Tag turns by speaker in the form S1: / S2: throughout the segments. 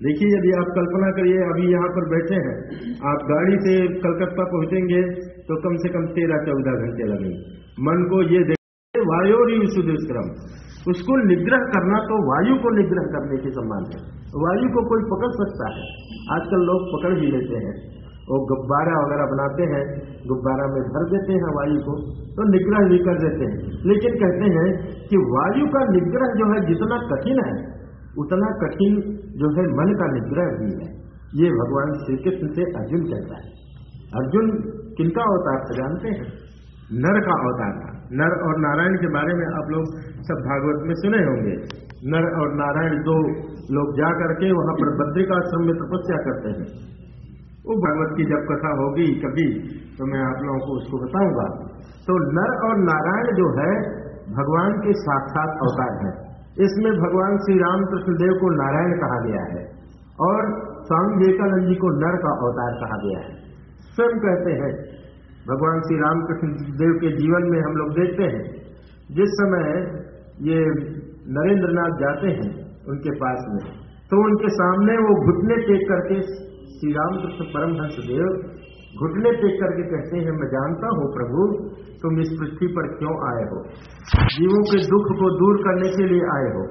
S1: देखिए, यदि आप कल्पना करिए, अभी यहाँ पर बैठे हैं, आप गाड़ी से कलकत्ता पहुँचेंगे तो कम से कम तेरह चौदह घंटे लगेंगे। मन को ये देखिए देखे वायोरी सुदुष्क्रम उसको निग्रह करना तो वायु को निग्रह करने के समान है। वायु को कोई पकड़ सकता है? आजकल लोग पकड़ भी लेते हैं। वो गुब्बारा वगैरह बनाते हैं, गुब्बारा में भर देते हैं वायु को तो निग्रह भी कर देते हैं। लेकिन कहते हैं कि वायु का निग्रह जो है, जितना कठिन है उतना कठिन जो है मन का निग्रह भी है। ये भगवान श्री कृष्ण से अर्जुन कहता है। अर्जुन किनका अवतार था जानते हैं? नर का अवतार था। नर और नारायण के बारे में आप लोग सब भागवत में सुने होंगे। नर और नारायण दो लोग जा करके वहाँ पर बद्रिकाश्रम में तपस्या करते हैं। वो भागवत की जब कथा होगी कभी तो मैं आप लोगों को उसको बताऊँगा। तो नर और नारायण जो है, भगवान के साक्षात अवतार हैं। इसमें भगवान श्री रामकृष्ण देव को नारायण कहा गया है और स्वामी विवेकानंद जी को नर का अवतार कहा गया है। स्वयं कहते हैं, भगवान श्री रामकृष्ण देव के जीवन में हम लोग देखते हैं, जिस समय ये नरेंद्र नाथ जाते हैं उनके पास में तो उनके सामने वो घुटने टेक करके श्री रामकृष्ण परमहंस देव घुटने टेक करके कहते हैं, मैं जानता हूँ प्रभु, तुम इस पृथ्वी पर क्यों आए हो? जीवों के दुख को दूर करने के लिए आए हो।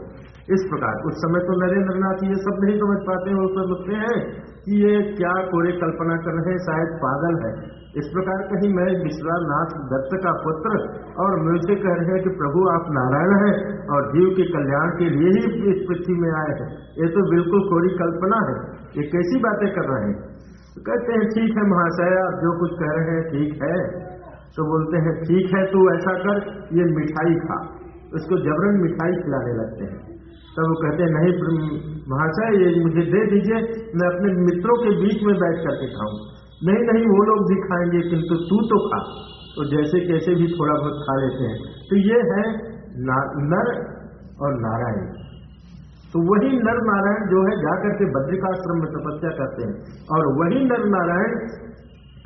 S1: इस प्रकार, उस समय तो नरेंद्र नाथ ये सब नहीं समझ पाते हैं वो समझते हैं कि ये क्या कोरे कल्पना कर रहे हैं, शायद पागल है। इस प्रकार कहीं मैं विश्वनाथ दत्त का पुत्र और मुझसे कह रहे हैं कि प्रभु, आप नारायण हैं और जीव के कल्याण के लिए ही इस पृथ्वी में आए हैं। ये तो बिल्कुल कोरी कल्पना है। ये कैसी बातें कर रहे हैं? तो कहते हैं, ठीक है महाशय आप जो कुछ कह रहे हैं ठीक है। तो बोलते हैं, ठीक है, तू ऐसा कर, ये मिठाई खा। उसको जबरन मिठाई खिलाने लगते हैं। तब वो कहते हैं, नहीं महाशय, ये मुझे दे दीजिए, मैं अपने मित्रों के बीच में बैठ करके खाऊं। नहीं नहीं, वो लोग भी खाएँगे, किंतु तू तो खा। तो जैसे कैसे भी थोड़ा बहुत खा लेते हैं। तो ये है नर और नारायण। तो वही नर नारायण जो है जाकर के बद्रिकाश्रम में तपस्या करते हैं। और वही नर नारायण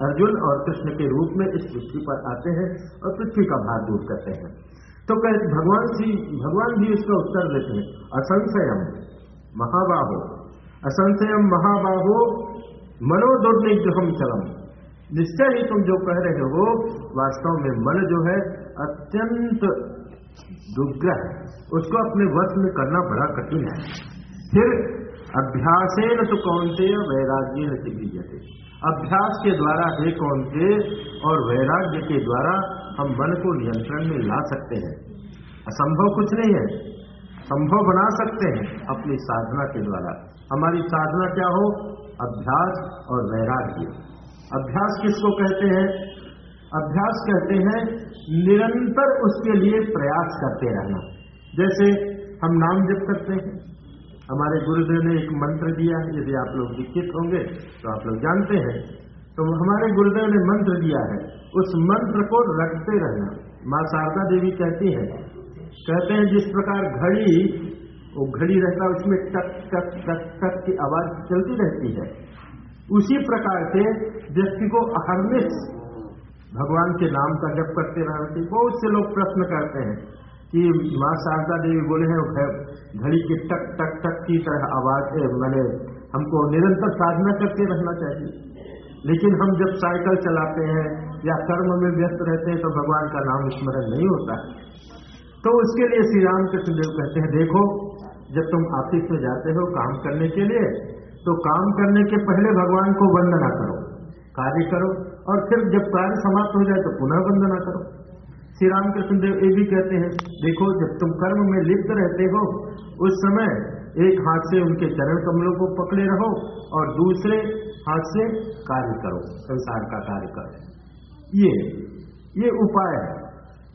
S1: अर्जुन और कृष्ण के रूप में इस पृथ्वी पर आते हैं और पृथ्वी का भार दूर करते हैं। तो कह भगवान श्री भगवान जी इसका उत्तर देते हैं। असंशयम महाबाहो। असंशयम महाबाहो मनोदुर्निग्रहम चलम निश्चय ही तुम जो कह रहे हो, वास्तव में मन जो है अत्यंत दुर्ग्रह उसको अपने वश में करना बड़ा कठिन है। फिर अभ्यास न तो कौन से वैराग्य सिद्धि अभ्यास के द्वारा हे कौन से और वैराग्य के द्वारा हम मन को नियंत्रण में ला सकते हैं। असंभव कुछ नहीं है। संभव बना सकते हैं अपनी साधना के द्वारा। हमारी साधना क्या हो? अभ्यास और वैराग्य। अभ्यास किसको कहते हैं? अभ्यास कहते हैं, निरंतर उसके लिए प्रयास करते रहना। जैसे हम नाम जप करते हैं। हमारे गुरुदेव ने एक मंत्र दिया है यदि आप लोग दीक्षित होंगे तो आप लोग जानते हैं। तो हमारे गुरुदेव ने मंत्र दिया है। उस मंत्र को रखते रहना। माँ शारदा देवी कहती है, कहते हैं, जिस प्रकार घड़ी, वो घड़ी रहता है, उसमें टक टक टक टक की आवाज़ चलती रहती है। उसी प्रकार से व्यक्ति को अहरनेस भगवान के नाम का जप करते चाहिए बहुत से लोग प्रश्न करते हैं कि माँ शारदा देवी बोले हैं घड़ी के टक टक टक की तरह आवाज़ है मैंने हमको निरंतर साधना करते रहना चाहिए। लेकिन हम जब साइकिल चलाते हैं या कर्म में व्यस्त रहते हैं तो भगवान का नाम स्मरण नहीं होता तो उसके लिए श्री राम कृष्णदेव कहते हैं, देखो, जब तुम ऑफ़िस में जाते हो काम करने के लिए तो काम करने के पहले भगवान को वंदना करो, कार्य करो और फिर जब कार्य समाप्त हो जाए तो पुनः वंदना करो। श्री रामकृष्ण देव ये भी कहते हैं, देखो, जब तुम कर्म में लिप्त रहते हो, उस समय एक हाथ से उनके चरण कमलों को पकड़े रहो और दूसरे हाथ से कार्य करो, संसार का कार्य करो। ये ये उपाय है।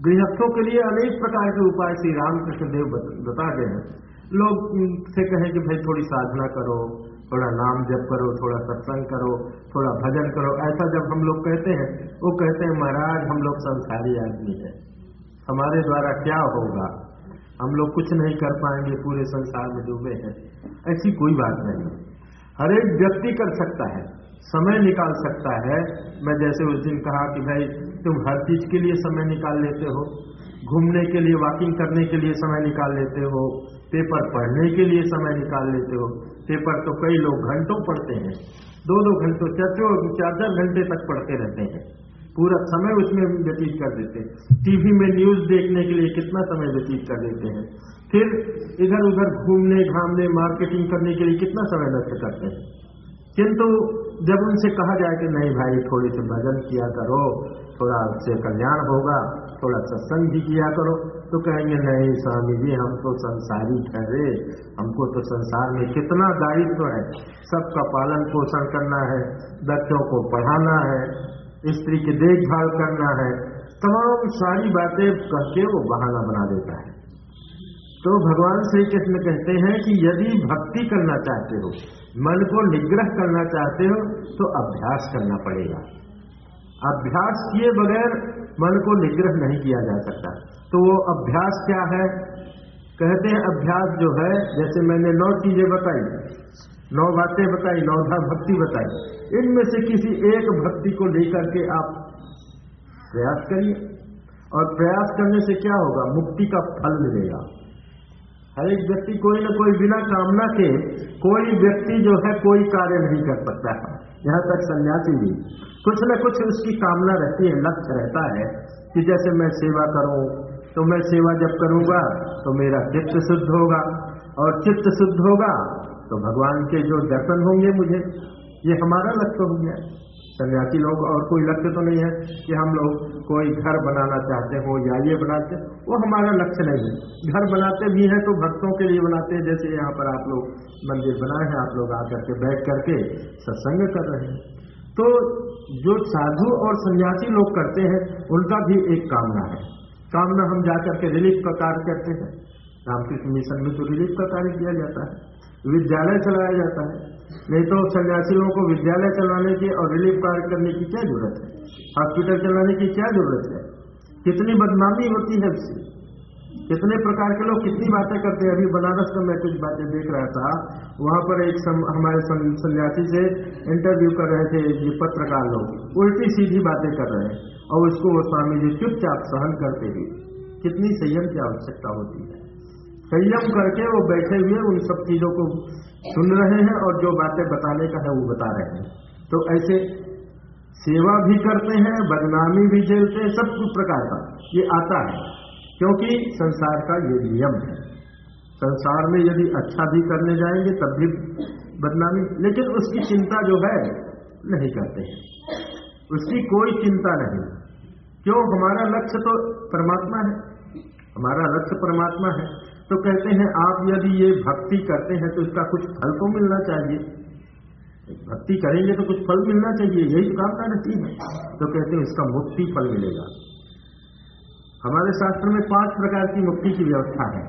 S1: गृहस्थों के लिए अनेक प्रकार के उपाय श्री रामकृष्ण देव बता गए हैं। लोग से कहें कि, भाई, थोड़ी साधना करो थोड़ा नाम जप करो, थोड़ा सत्संग करो, थोड़ा भजन करो। ऐसा जब हम लोग कहते हैं, वो कहते हैं, महाराज, हम लोग संसारी आदमी है। हमारे द्वारा क्या होगा? हम लोग कुछ नहीं कर पाएँगे, पूरे संसार में डूबे हैं। ऐसी कोई बात नहीं। हर एक व्यक्ति कर सकता है, समय निकाल सकता है। मैं जैसे उस दिन कहा कि, भाई, तुम हर चीज़ के लिए समय निकाल लेते हो। घूमने के लिए वॉकिंग करने के लिए समय निकाल लेते हो। पेपर पढ़ने के लिए समय निकाल लेते हो। पेपर तो कई लोग घंटों पढ़ते हैं, दो दो घंटों चार चार चार घंटे तक पढ़ते रहते हैं। पूरा समय उसमें व्यतीत कर देते हैं। टीवी में न्यूज़ देखने के लिए कितना समय व्यतीत कर देते हैं। फिर इधर उधर घूमने, घामने, मार्केटिंग करने के लिए कितना समय नष्ट करते हैं। किंतु जब उनसे कहा जाए कि नहीं भाई, थोड़ी सी भजन किया करो, थोड़ा उससे कल्याण होगा, थोड़ा सत्संग भी किया करो तो कहेंगे, नहीं स्वामी जी, हम तो संसारी ठहरे हमको तो संसार में कितना दायित्व तो है। सबका पालन पोषण करना है, बच्चों को पढ़ाना है, स्त्री की देखभाल करना है। तमाम सारी बातें कह के वो बहाना बना देता है। तो भगवान श्री कृष्ण कहते हैं कि यदि भक्ति करना चाहते हो, मन को निग्रह करना चाहते हो तो अभ्यास करना पड़ेगा। अभ्यास किए बगैर मन को निग्रह नहीं किया जा सकता। तो वो अभ्यास क्या है? कहते हैं अभ्यास जो है, जैसे मैंने नौ चीज़ें बताई, नौ बातें बताई नौधा भक्ति बताई, इनमें से किसी एक भक्ति को लेकर के आप प्रयास करिए। और प्रयास करने से क्या होगा? मुक्ति का फल मिलेगा। हर एक व्यक्ति कोई ना कोई बिना कामना के, कोई व्यक्ति जो है, कोई कार्य नहीं कर सकता है। यहाँ तक सन्यासी भी, कुछ न कुछ उसकी कामना रहती है लक्ष्य रहता है कि जैसे मैं सेवा करूँ तो मैं सेवा जब करूँगा तो मेरा चित्त शुद्ध होगा। और चित्त शुद्ध होगा तो भगवान के जो दर्शन होंगे मुझे, ये हमारा लक्ष्य हो गया। सन्यासी लोग और कोई लक्ष्य तो नहीं है कि हम लोग कोई घर बनाना चाहते हो या ये बनाते, वो हमारा लक्ष्य नहीं है। घर बनाते भी हैं तो भक्तों के लिए बनाते हैं। जैसे यहाँ पर आप लोग मंदिर बनाए हैं, आप लोग आकर के बैठ करके सत्संग कर रहे हैं। तो जो साधु और सन्यासी लोग करते हैं, उनका भी एक कामना है। कामना हम जाकर के रिलीफ का कार्य करते हैं। रामकृष्ण मिशन में तो रिलीफ का कार्य किया जाता है। विद्यालय चलाया जाता है। नहीं तो सन्यासियों को विद्यालय चलाने की और रिलीफ कार्य करने की क्या ज़रूरत है? हॉस्पिटल चलाने की क्या ज़रूरत है? कितनी बदनामी होती है उससे? कितने प्रकार के लोग कितनी बातें करते हैं? अभी बनारस में मैं कुछ बातें देख रहा था। वहाँ पर एक सम, हमारे सन्यासी से इंटरव्यू कर रहे थे ये पत्रकार लोग। उल्टी सीधी बातें कर रहे हैं। और उसको वो स्वामी जी चुपचाप सहन करते हुए कितनी संयम की आवश्यकता होती है। संयम करके वो बैठे हुए उन सब चीज़ों को सुन रहे हैं और जो बातें बताने का है वो बता रहे हैं। तो ऐसे सेवा भी करते हैं बदनामी भी झेलते हैं सब कुछ प्रकार का ये आता है। क्योंकि संसार का ये नियम है। संसार में यदि अच्छा भी करने जाएँगे, तब भी बदनामी। लेकिन उसकी चिंता जो है, नहीं करते हैं। उसकी कोई चिंता नहीं। क्यों? हमारा लक्ष्य तो परमात्मा है। हमारा लक्ष्य परमात्मा है। तो कहते हैं, आप यदि ये भक्ति करते हैं तो इसका कुछ फल तो मिलना चाहिए। भक्ति करेंगे तो कुछ फल मिलना चाहिए। यही तो कामना रहती है। तो कहते हैं, इसका मुक्ति फल मिलेगा। हमारे शास्त्र में पाँच प्रकार की मुक्ति की व्यवस्था है।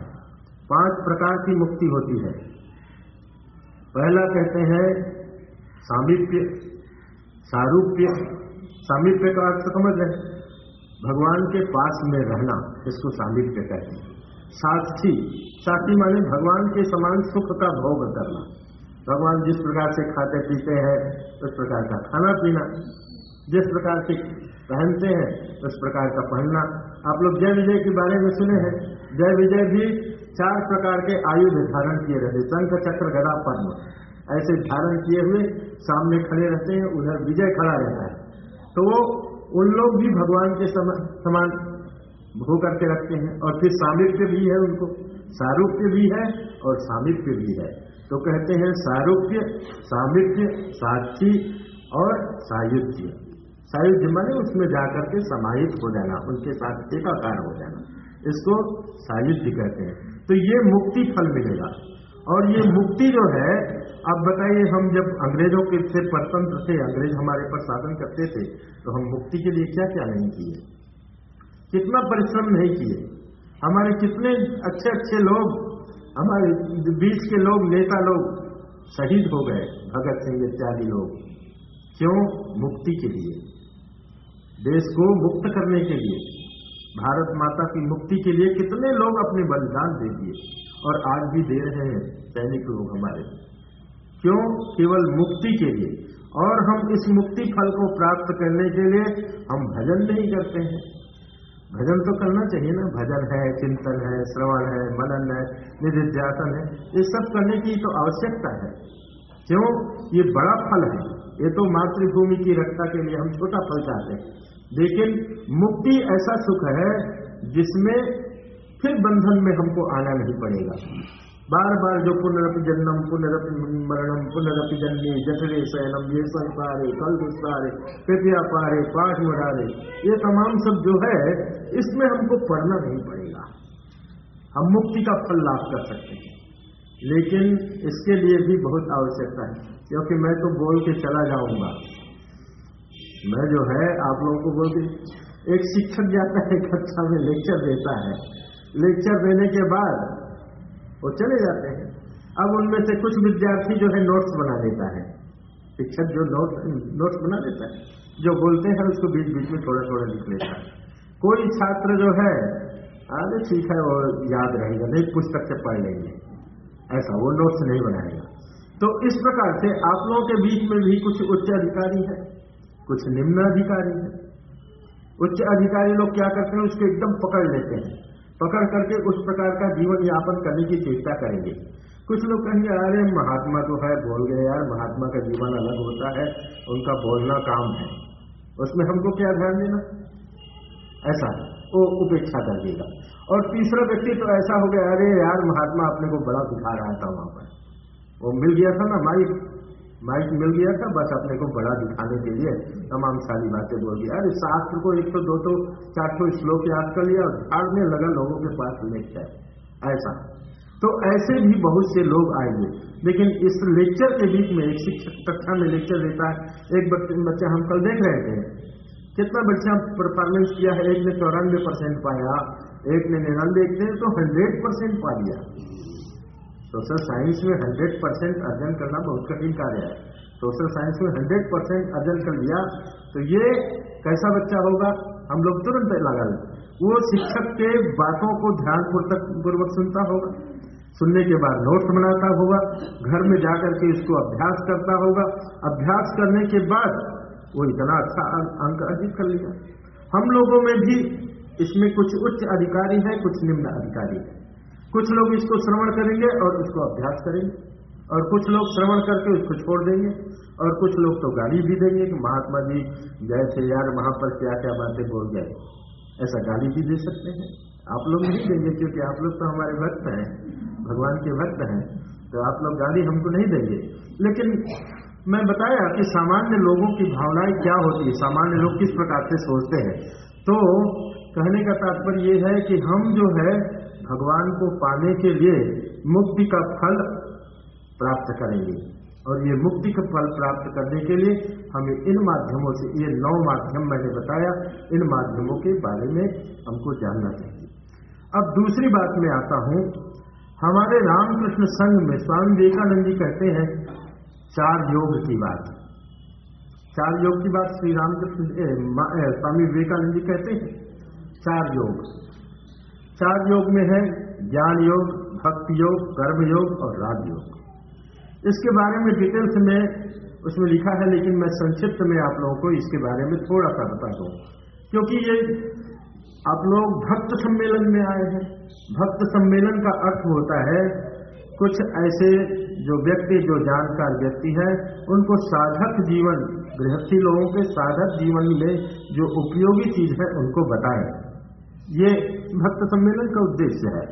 S1: पाँच प्रकार की मुक्ति होती है। पहला कहते हैं सामिप्य, सारूप्य, सामिप्य का अर्थ समझ रहे भगवान के पास में रहना इसको सामिप्य कहते हैं। साक्षी साक्षी माने भगवान के समान सुख का भोग करना। भगवान जिस प्रकार से खाते पीते हैं, उस प्रकार का खाना पीना। जिस प्रकार से पहनते हैं, उस प्रकार का पहनना। आप लोग जय विजय के बारे में सुने हैं। जय विजय भी चार प्रकार के आयुध धारण किए रहते शंख चक्र गदा पद्म। ऐसे धारण किए हुए सामने खड़े रहते हैं, उधर विजय खड़ा रहता है। तो वो, उन लोग भी भगवान के समान भो करके रखते हैं और फिर सामिप्य भी है उनको। सारूप्य भी है और सामिप्य भी है। तो कहते हैं सारूप्य, सामिप्य साक्षी और सायुज्य। सायुज्य माने उसमें जाकर के समाहित हो जाना, उनके साथ एकाकार हो जाना। इसको सायुज्य कहते हैं। तो ये मुक्ति फल मिलेगा। और ये मुक्ति जो है अब बताइए, हम जब अंग्रेज़ों के से परतंत्र थे, अंग्रेज़ हमारे पर शासन करते थे तो हम मुक्ति के लिए क्या क्या नहीं किए? कितना परिश्रम नहीं किए? हमारे कितने अच्छे अच्छे लोग, हमारे बीच के लोग, नेता लोग शहीद हो गए, भगत सिंह इत्यादि लोग। क्यों? मुक्ति के लिए। देश को मुक्त करने के लिए, भारत माता की मुक्ति के लिए कितने लोग अपने बलिदान दे दिए और आज भी दे रहे हैं सैनिक लोग हमारे। क्यों? केवल मुक्ति के लिए। और हम इस मुक्ति फल को प्राप्त करने के लिए हम भजन नहीं करते हैं। भजन तो करना चाहिए ना। भजन है, चिंतन है, श्रवण है, मनन है, निधिध्यासन है। ये सब करने की तो आवश्यकता है। क्यों? ये बड़ा फल है। ये तो मातृभूमि की रक्षा के लिए हम छोटा फल चाहते हैं। लेकिन मुक्ति ऐसा सुख है जिसमें फिर बंधन में हमको आना नहीं पड़ेगा। बार बार जो पुनरपि जन्म पुनरपि मरणम, पुनरपि जन्मे, जठरे, शयनम, ये पारे, कल विस्तारे कृपया पारे, पाठ मुरारे, ये तमाम सब जो है, इसमें हमको पढ़ना नहीं पड़ेगा। हम मुक्ति का फल लाभ कर सकते हैं। लेकिन इसके लिए भी बहुत आवश्यकता है, क्योंकि मैं तो बोल के चला जाऊँगा। मैं जो है आप लोगों को बोल के एक शिक्षक जाता है कक्षा में लेक्चर देता है। लेक्चर देने के बाद वो चले जाते हैं। अब उनमें से कुछ विद्यार्थी जो है नोट्स बना देता है। शिक्षक जो नोट नोट्स बना देता है, जो बोलते हैं उसको बीच बीच में थोड़ा थोड़ा लिख लेता है। कोई छात्र जो है अरे ठीक है, वो याद रहेगा, नहीं पुस्तक से पढ़ लेंगे। ऐसा, वो नोट्स नहीं बनाएगा। तो इस प्रकार से आप लोगों के बीच में भी कुछ उच्च अधिकारी है। कुछ निम्न अधिकारी है। उच्च अधिकारी लोग क्या करते हैं? उसको एकदम पकड़ लेते हैं। पकड़ करके उस प्रकार का जीवन यापन करने की चेष्टा करेंगे। कुछ लोग कहेंगे, अरे, महात्मा तो है। बोल गए, यार, महात्मा का जीवन अलग होता है, उनका बोलना काम है। उसमें हमको क्या ध्यान देना? ऐसा वो उपेक्षा कर देगा। और तीसरा व्यक्ति तो ऐसा हो गया, अरे, यार, महात्मा अपने को बड़ा दिखा रहा था वहाँ पर। वो मिल गया था ना, माइक माइक मिल गया था, बस अपने को बड़ा दिखाने के लिए तमाम सारी बातें बोल दिया अरे, शास्त्र को एक तो दो तो चार सौ श्लोक याद कर लिया और झाड़ने लगा लोगों के पास लेक्चर ऐसा। तो ऐसे भी बहुत से लोग आएँगे लेकिन इस लेक्चर के बीच में एक शिक्षक कक्षा में लेक्चर देता है। एक बच्चा हम कल देख रहे थे। कितना बच्चा परफॉर्मेंस किया है? एक ने चौरानवे परसेंट पाया, एक ने निन्यानवे, एक ने तो हंड्रेड परसेंट पा लिया। सोशल साइंस में हंड्रेड परसेंट अर्जन करना बहुत कठिन कार्य है। सोशल साइंस में हंड्रेड परसेंट अर्जन कर लिया तो ये कैसा बच्चा होगा? हम लोग तुरंत लगा लें। वो शिक्षक के बातों को ध्यान पूर्वक सुनता होगा। सुनने के बाद नोट्स बनाता होगा। घर में जाकर के इसको अभ्यास करता होगा। अभ्यास करने के बाद वो इतना अच्छा अंक अर्जित कर लिया हम लोगों में भी इसमें कुछ उच्च अधिकारी है, कुछ निम्न अधिकारी है। कुछ लोग इसको श्रवण करेंगे और उसको अभ्यास करेंगे। और कुछ लोग श्रवण करके उसको छोड़ देंगे। और कुछ लोग तो गाली भी देंगे कि महात्मा जी जैसे यार वहाँ पर क्या क्या बातें बोल गए। ऐसा गाली भी दे सकते हैं। आप लोग नहीं देंगे क्योंकि आप लोग तो हमारे भक्त हैं। भगवान के भक्त हैं। तो आप लोग गाली हमको नहीं देंगे। लेकिन मैं बताया कि सामान्य लोगों की भावनाएँ क्या होती है? सामान्य लोग किस प्रकार से सोचते हैं? तो कहने का तात्पर्य यह है कि हम जो है भगवान को पाने के लिए मुक्ति का फल प्राप्त करेंगे। और ये मुक्ति का फल प्राप्त करने के लिए हमें इन माध्यमों से, ये नौ माध्यम मैंने बताया, इन माध्यमों के बारे में हमको जानना चाहिए। अब दूसरी बात में आता हूँ। हमारे रामकृष्ण संघ में स्वामी विवेकानंद जी कहते हैं, चार योग की बात। चार योग की बात श्री रामकृष्ण स्वामी विवेकानंद जी कहते हैं, चार योग। चार योग में है ज्ञान योग भक्ति योग कर्म योग और राज योग इसके बारे में डिटेल्स में उसमें लिखा है, लेकिन मैं संक्षिप्त में आप लोगों को इसके बारे में थोड़ा सा बता दूँ। क्योंकि ये आप लोग भक्त सम्मेलन में आए हैं। भक्त सम्मेलन का अर्थ होता है, कुछ ऐसे जो व्यक्ति, जो जानकार व्यक्ति है, उनको साधक जीवन, गृहस्थी लोगों के साधक जीवन में जो उपयोगी चीज़ है, उनको बताएँ। ये भक्त सम्मेलन का उद्देश्य है।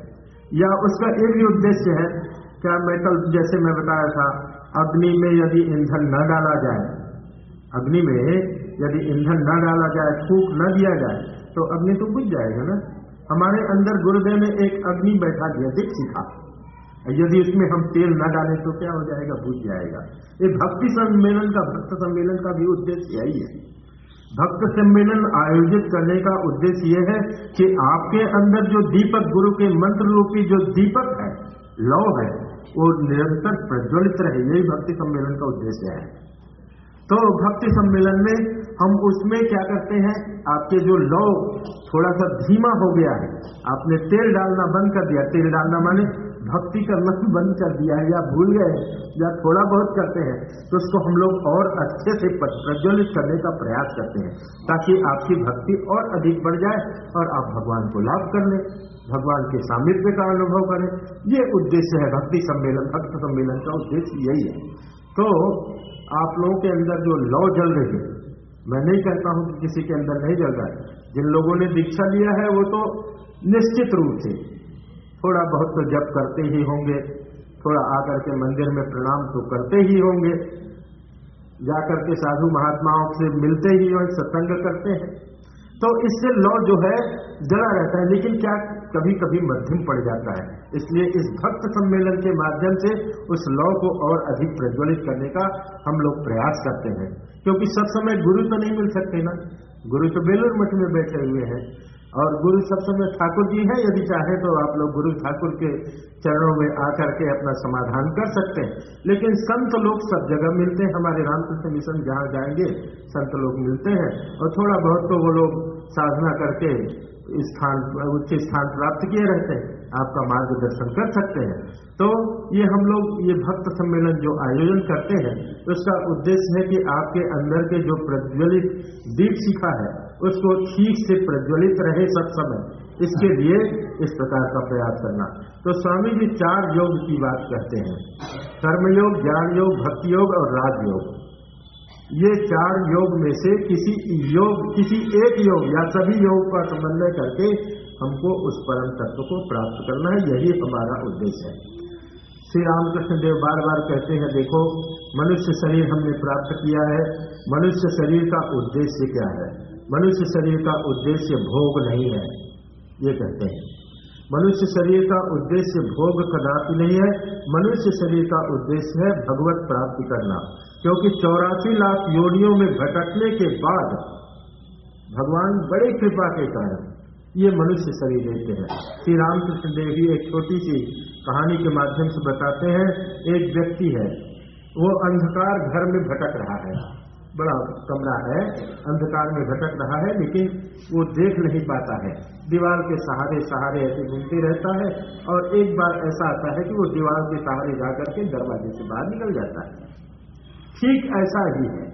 S1: या उसका एक भी उद्देश्य है क्या मैं कल जैसे मैं बताया था, अग्नि में यदि ईंधन न डाला जाए, अग्नि में यदि ईंधन न डाला जाए, फूक न दिया जाए तो अग्नि तो बुझ जाएगा ना। हमारे अंदर गुरुदेव ने एक अग्नि बैठा दिया दिख सीखा यदि इसमें हम तेल न डालें तो क्या हो जाएगा? बुझ जाएगा। ये भक्ति सम्मेलन का, भक्त सम्मेलन का भी उद्देश्य यही है। भक्त सम्मेलन आयोजित करने का उद्देश्य यह है कि आपके अंदर जो दीपक गुरु के मंत्र रूपी जो दीपक है, लौ है, वो निरंतर प्रज्वलित रहे। यही भक्ति सम्मेलन का उद्देश्य है। तो भक्ति सम्मेलन में हम उसमें क्या करते हैं, आपके जो लौ थोड़ा सा धीमा हो गया है, आपने तेल डालना बंद कर दिया। तेल डालना माने भक्ति करना बंद कर दिया है या भूल गए या थोड़ा बहुत करते हैं तो उसको हम लोग और अच्छे से प्रज्वलित करने का प्रयास करते हैं, ताकि आपकी भक्ति और अधिक बढ़ जाए और आप भगवान को लाभ कर लें, भगवान के सामिप्य का अनुभव करें। ये उद्देश्य है भक्ति सम्मेलन, भक्त सम्मेलन का उद्देश्य यही है। तो आप लोगों के अंदर जो लौ जल रही है, मैं नहीं कहता हूँ कि किसी के अंदर नहीं जल रहा है, जिन लोगों ने दीक्षा लिया है, वो तो निश्चित रूप से थोड़ा बहुत तो जप करते ही होंगे, थोड़ा आकर के मंदिर में प्रणाम तो करते ही होंगे। जाकर के साधु महात्माओं से मिलते ही और सत्संग करते हैं। तो इससे लौ जो है, जड़ा रहता है, लेकिन क्या कभी कभी मध्यम पड़ जाता है। इसलिए इस भक्त सम्मेलन के माध्यम से उस लौ को और अधिक प्रज्वलित करने का हम लोग प्रयास करते हैं। क्योंकि सब समय गुरु तो नहीं मिल सकते ना। गुरु तो बेलूर मठ में बैठे हुए हैं। और गुरु सत्संग ठाकुर जी है, यदि चाहे तो आप लोग गुरु ठाकुर के चरणों में आकर के अपना समाधान कर सकते हैं। लेकिन संत लोग सब जगह मिलते हैं, हमारे रामकृष्ण मिशन जहाँ जाएँगे, संत लोग मिलते हैं। और थोड़ा बहुत तो वो लोग साधना करके स्थान, उच्च स्थान प्राप्त किए रहते हैं। आपका मार्गदर्शन कर सकते हैं। तो ये हम लोग, ये भक्त सम्मेलन जो आयोजन करते हैं, उसका उद्देश्य है कि आपके अंदर के जो प्रज्वलित दीप शिखा है, उसको ठीक से प्रज्वलित रहे सब समय इसके लिए इस प्रकार का प्रयास करना। तो स्वामी जी चार योग की बात कहते हैं। कर्मयोग ज्ञान योग भक्ति योग और राजयोग। ये चार योग में से किसी योग, किसी एक योग या सभी योग का समन्वय करके हमको उस परम तत्व को प्राप्त करना है, यही हमारा उद्देश्य है। श्री रामकृष्ण देव बार बार कहते हैं, देखो, मनुष्य शरीर हमने प्राप्त किया है। मनुष्य शरीर का उद्देश्य क्या है? मनुष्य शरीर का उद्देश्य भोग नहीं है, ये कहते हैं। मनुष्य शरीर का उद्देश्य भोग कदापि नहीं है। मनुष्य शरीर का उद्देश्य है भगवत प्राप्ति करना, क्योंकि चौरासी लाख योनियों में भटकने के बाद भगवान बड़ी कृपा के कारण ये मनुष्य शरीर देते हैं। श्री रामकृष्ण देव जी एक छोटी सी कहानी के माध्यम से बताते हैं, एक व्यक्ति है, वो अंधकार घर में भटक रहा है। बड़ा कमरा है, अंधकार में भटक रहा है, लेकिन वो देख नहीं पाता है। दीवार के सहारे सहारे ऐसे घूमते रहता है और एक बार ऐसा आता है कि वो दीवार के सहारे जाकर के दरवाजे से बाहर निकल जाता है। ठीक ऐसा ही है।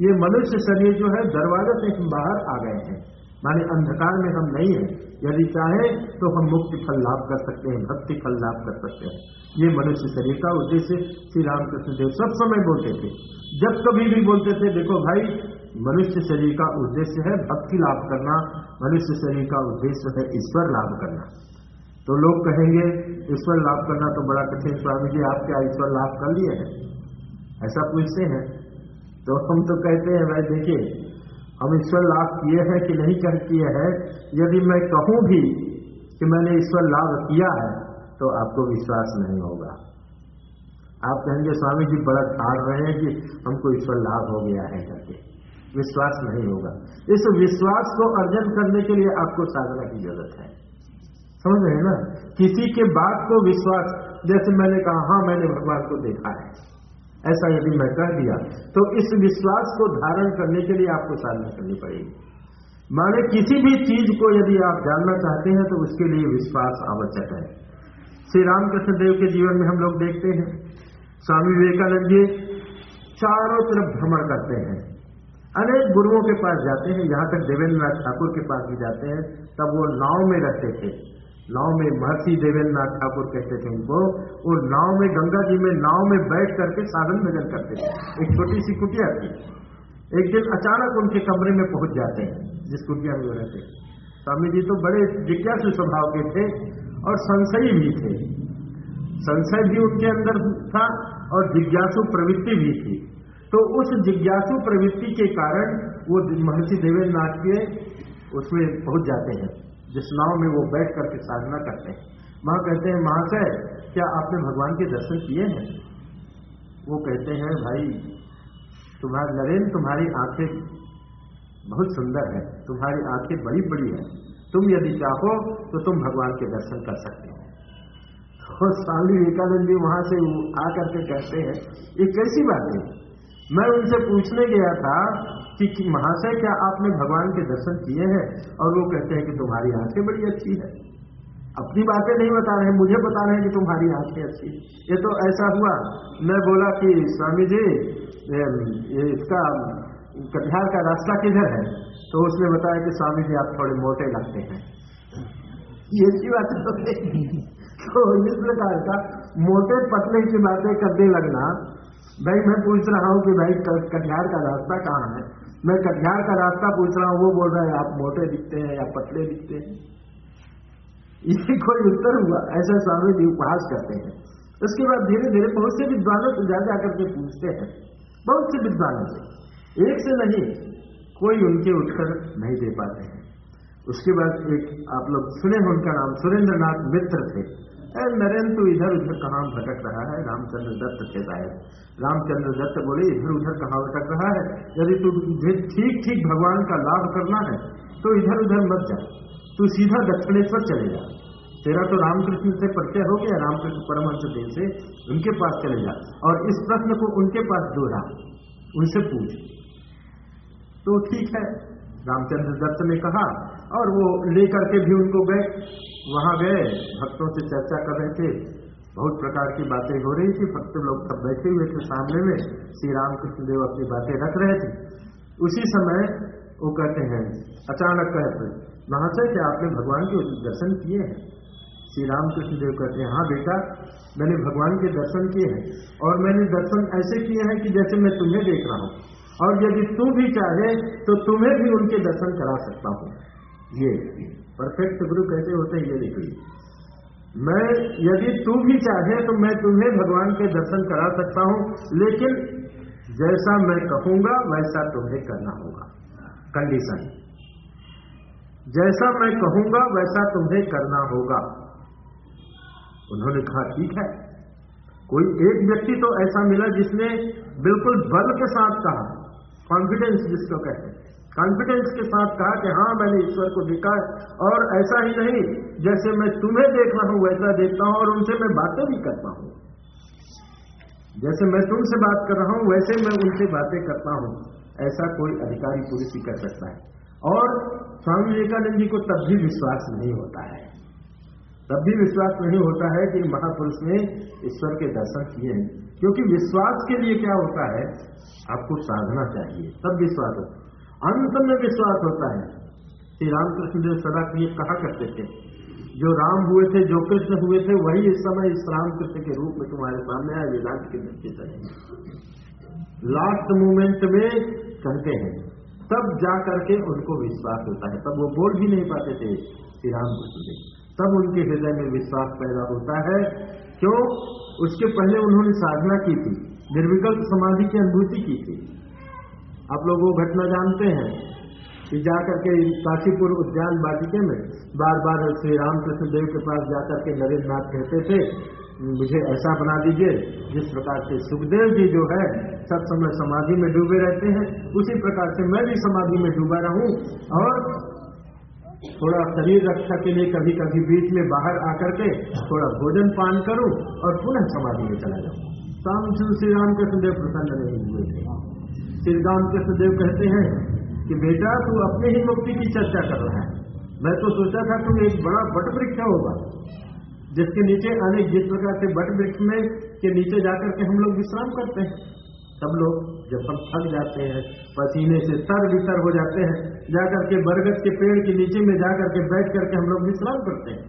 S1: ये मनुष्य शरीर जो है, दरवाजे से बाहर आ गए हैं। माने अंधकार में हम नहीं है। यदि चाहे तो हम मुक्ति फल लाभ कर सकते हैं, भक्ति फल लाभ कर सकते हैं। ये मनुष्य शरीर का उद्देश्य श्री रामकृष्ण देव सब समय बोलते थे। जब कभी भी बोलते थे, देखो भाई, मनुष्य शरीर का उद्देश्य है भक्ति लाभ करना, मनुष्य शरीर का उद्देश्य है ईश्वर लाभ करना। तो लोग कहेंगे, ईश्वर लाभ करना तो बड़ा कठिन स्वामी जी आप क्या ईश्वर लाभ कर लिए हैं। ऐसा पूछते हैं। तो हम तो कहते हैं, भाई देखिए हम ईश्वर लाभ किए हैं कि नहीं कर किए हैं? यदि मैं कहूँ भी कि मैंने ईश्वर लाभ किया है तो आपको विश्वास नहीं होगा। आप कहेंगे, स्वामी जी, बड़ा ठाड़ रहे हैं कि हमको ईश्वर लाभ हो गया है करके। विश्वास नहीं होगा। इस विश्वास को अर्जन करने के लिए आपको साधना की ज़रूरत है। समझ रहे हैं ना? किसी के बात को विश्वास, जैसे मैंने कहा हाँ मैंने भगवान को देखा है। ऐसा यदि मैं कह दिया तो इस विश्वास को धारण करने के लिए आपको साधना करनी पड़ेगी। माने किसी भी चीज़ को यदि आप जानना चाहते हैं तो उसके लिए विश्वास आवश्यक है। श्री रामकृष्ण देव के जीवन में हम लोग देखते हैं, स्वामी विवेकानंद जी चारों तरफ़ भ्रमण करते हैं। अनेक गुरुओं के पास जाते हैं, यहाँ तक देवेंद्र नाथ ठाकुर के पास भी जाते हैं, तब वो नाव में रहते थे। नाव में महर्षि देवेंद्र नाथ ठाकुर कहते थे उनको वो नाव में गंगा जी में नाव में बैठ करके साधन भजन करते थे। एक छोटी सी कुटिया थी। एक दिन अचानक उनके कमरे में पहुँच जाते हैं, जिस कुटिया में वो रहते स्वामी जी तो बड़े जिज्ञासु स्वभाव के थे और संशयी भी थे। संशय भी उनके अंदर था और जिज्ञासु प्रवृत्ति भी थी। तो उस जिज्ञासु प्रवृत्ति के कारण वो महर्षि देवेंद्र नाथ के उसमें पहुँच जाते हैं। जिस नाव में वो बैठ करके साधना करते हैं, वहाँ कहते हैं, महाशय, क्या आपने भगवान के दर्शन किए हैं? वो कहते हैं, भाई, तुम्हारे नरेंद्र तुम्हारी आँखें बहुत सुंदर है, तुम्हारी आँखें बड़ी बड़ी है। तुम यदि चाहो तो तुम भगवान के दर्शन कर सकते हो। और स्वामी विवेकानंद जी वहाँ से आकर के कहते हैं, ये कैसी बात है? मैं उनसे पूछने गया था कि, कि महाशय क्या आपने भगवान के दर्शन किए हैं? और वो कहते हैं कि तुम्हारी आँखें बड़ी अच्छी है। अपनी बातें नहीं बता रहे मुझे बता रहे हैं कि तुम्हारी आँखें अच्छी ये तो ऐसा हुआ। मैं बोला कि स्वामी जी ये इसका कटिहार का रास्ता किधर है? तो उसने बताया कि स्वामी जी आप थोड़े मोटे लगते हैं। ये अच्छी बात तो तो इस प्रकार का मोटे पतले की बातें करने लगना भाई मैं पूछ रहा हूँ कि भाई कटिहार का रास्ता कहाँ है? मैं कटिहार का रास्ता पूछ रहा हूँ, वो बोल रहा है, आप मोटे दिखते हैं या पतले दिखते हैं? ये कोई उत्तर हुआ, ऐसा स्वामी जी उपहास करते हैं। उसके बाद धीरे धीरे बहुत से विद्वानों से जा जाकर के पूछते हैं। बहुत से विद्वानों से। एक से नहीं, कोई उनके उत्तर नहीं दे पाते हैं। उसके बाद एक आप लोग सुने उनका नाम सुरेंद्र नाथ मित्र थे। नरेंद्र तो इधर उधर कहाँ भटक रहा है? रामचंद्र दत्त थे शायद रामचंद्र दत्त बोले, इधर उधर कहाँ भटक रहा है? यदि तुझे ठीक ठीक भगवान का लाभ करना है तो इधर उधर मत जा। तू सीधा दक्षिणेश्वर चले जा। तेरा तो रामकृष्ण से परिचय हो गया, रामकृष्ण परमहंस देव से उनके पास चले जा। और इस प्रश्न को उनके पास दोहरा। उनसे पूछ। तो ठीक है। रामचंद्र दत्त ने कहा और वो लेकर के भी उनको गए। वहाँ गए, भक्तों से चर्चा कर रहे थे। बहुत प्रकार की बातें हो रही थी। भक्त लोग सब बैठे हुए थे सामने में। श्री रामकृष्ण देव अपनी बातें रख रहे थे। उसी समय वो कहते हैं, अचानक कहते महाशय, क्या आपने भगवान के दर्शन किए हैं? श्री रामकृष्ण देव कहते हैं हाँ बेटा, मैंने भगवान के दर्शन किए हैं। और मैंने दर्शन ऐसे किए हैं कि जैसे मैं तुम्हें देख रहा हूँ। और यदि तू भी चाहे तो तुम्हें भी उनके दर्शन करा सकता हूँ। ये। परफेक्ट गुरु कैसे होते ये देखिए मैं, यदि तू भी चाहे तो मैं तुम्हें भगवान के दर्शन करा सकता हूँ, लेकिन जैसा मैं कहूँगा, वैसा तुम्हें करना होगा। कंडीशन जैसा मैं कहूँगा, वैसा तुम्हें करना होगा। उन्होंने कहा, ठीक है। कोई एक व्यक्ति तो ऐसा मिला जिसने बिल्कुल बल के साथ कहा कॉन्फिडेंस जिसको कहते हैं। कॉन्फिडेंस के साथ कहा कि हाँ मैंने ईश्वर को देखा है। और ऐसा ही नहीं, जैसे मैं तुम्हें देख रहा हूँ, वैसा देखता हूँ और उनसे मैं बातें भी करता हूँ। जैसे मैं तुमसे बात कर रहा हूँ, वैसे मैं उनसे बातें करता हूँ। ऐसा कोई अधिकारी पुरुष ही कर सकता है। और स्वामी विवेकानंद जी को तब भी विश्वास नहीं होता है। तब भी विश्वास नहीं होता है कि महापुरुष ने ईश्वर के दर्शन किए हैं। क्योंकि विश्वास के लिए क्या होता है? आपको साधना चाहिए, तब विश्वास होता है। अंत में विश्वास होता है। श्री रामकृष्ण देव सदा के लिए कहा करते थे, जो राम हुए थे, जो कृष्ण हुए थे, वही इस समय इस रामकृष्ण के रूप में तुम्हारे सामने आए वेदांत के दृष्टि से लास्ट मोमेंट में कहते हैं, तब जा करके उनको विश्वास होता है। तब वो बोल भी नहीं पाते थे श्री रामकृष्ण देव तब उनके हृदय में विश्वास पैदा होता है। क्यों? उसके पहले उन्होंने साधना की थी, निर्विकल्प समाधि की अनुभूति की थी। आप लोग वो घटना जानते हैं कि जाकर के काशीपुर उद्यान वाटिके में बार बार श्री रामकृष्ण देव के पास जाकर के नरेंद्र नाथ कहते थे, मुझे ऐसा बना दीजिए, जिस प्रकार से सुखदेव जी जो है सब समय समाधि में डूबे रहते हैं, उसी प्रकार से मैं भी समाधि में डूबा रहूँ और थोड़ा शरीर रक्षा के लिए कभी कभी बीच में बाहर आकर के थोड़ा भोजन पान करूँ और पुनः समाधि में चला जाऊँ। शाम श्री रामकृष्ण देव प्रसन्न नहीं हुए थे। श्री रामकृष्ण देव कहते हैं कि बेटा, तू अपने ही मुक्ति की चर्चा कर रहा है। मैं तो सोचा था तुम एक बड़ा बट वृक्ष होगा, जिसके नीचे अनेक जिस प्रकार से बट वृक्ष में, के नीचे जाकर के हम लोग विश्राम करते हैं। सब लोग जब हम थक जाते हैं, पसीने से सर वितर हो जाते हैं, जाकर के बरगद के पेड़ के नीचे में जाकर के बैठ करके हम लोग विश्राम करते हैं।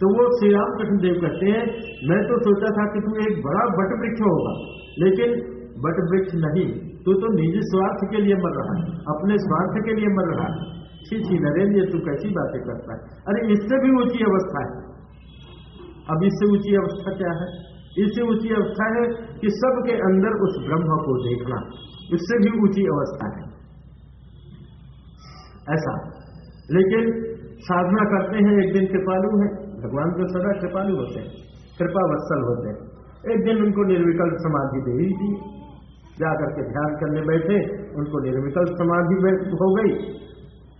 S1: तो वो श्री रामकृष्ण देव कहते हैं, मैं तो सोचा था कि तू एक बड़ा बट वृक्ष होगा, लेकिन बट वृक्ष नहीं। तू तो निजी स्वार्थ के लिए मर रहा है, अपने स्वार्थ के लिए मर रहा है। छी छी नरेंद्र, तू कैसी बातें करता है? अरे, इससे भी ऊँची अवस्था है। अब इससे ऊँची अवस्था क्या है? इससे ऊँची अवस्था है कि सबके अंदर उस ब्रह्म को देखना। इससे भी ऊँची अवस्था है। ऐसा। लेकिन साधना करते हैं, एक दिन कृपालु है। भगवान तो सदा कृपालु होते हैं कृपा वत्सल होते हैं। एक दिन उनको निर्विकल्प समाधि दे ही दी। जाकर के ध्यान करने बैठे, उनको निर्विकल समाधि हो गई।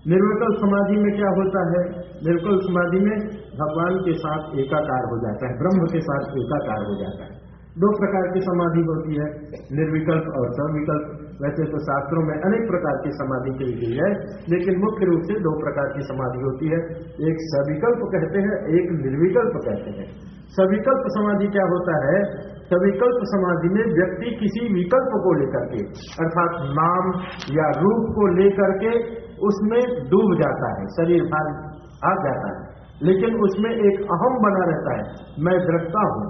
S1: निर्विकल समाधि में क्या होता है? निर्विकल समाधि में भगवान के साथ एकाकार हो जाता है, ब्रह्म के साथ एकाकार हो जाता है। दो प्रकार की समाधि होती है, निर्विकल्प और सविकल्प वैसे तो शास्त्रों में अनेक प्रकार की समाधि की गई है, लेकिन मुख्य रूप से दो प्रकार की समाधि होती है। एक सविकल्प कहते हैं, एक निर्विकल्प कहते हैं। सविकल्प समाधि क्या होता है? सविकल्प समाधि में व्यक्ति किसी विकल्प को लेकर के, अर्थात नाम या रूप को लेकर के उसमें डूब जाता है, शरीर भार आ जाता है। लेकिन उसमें एक अहम बना रहता है, मैं दृष्टा हूँ,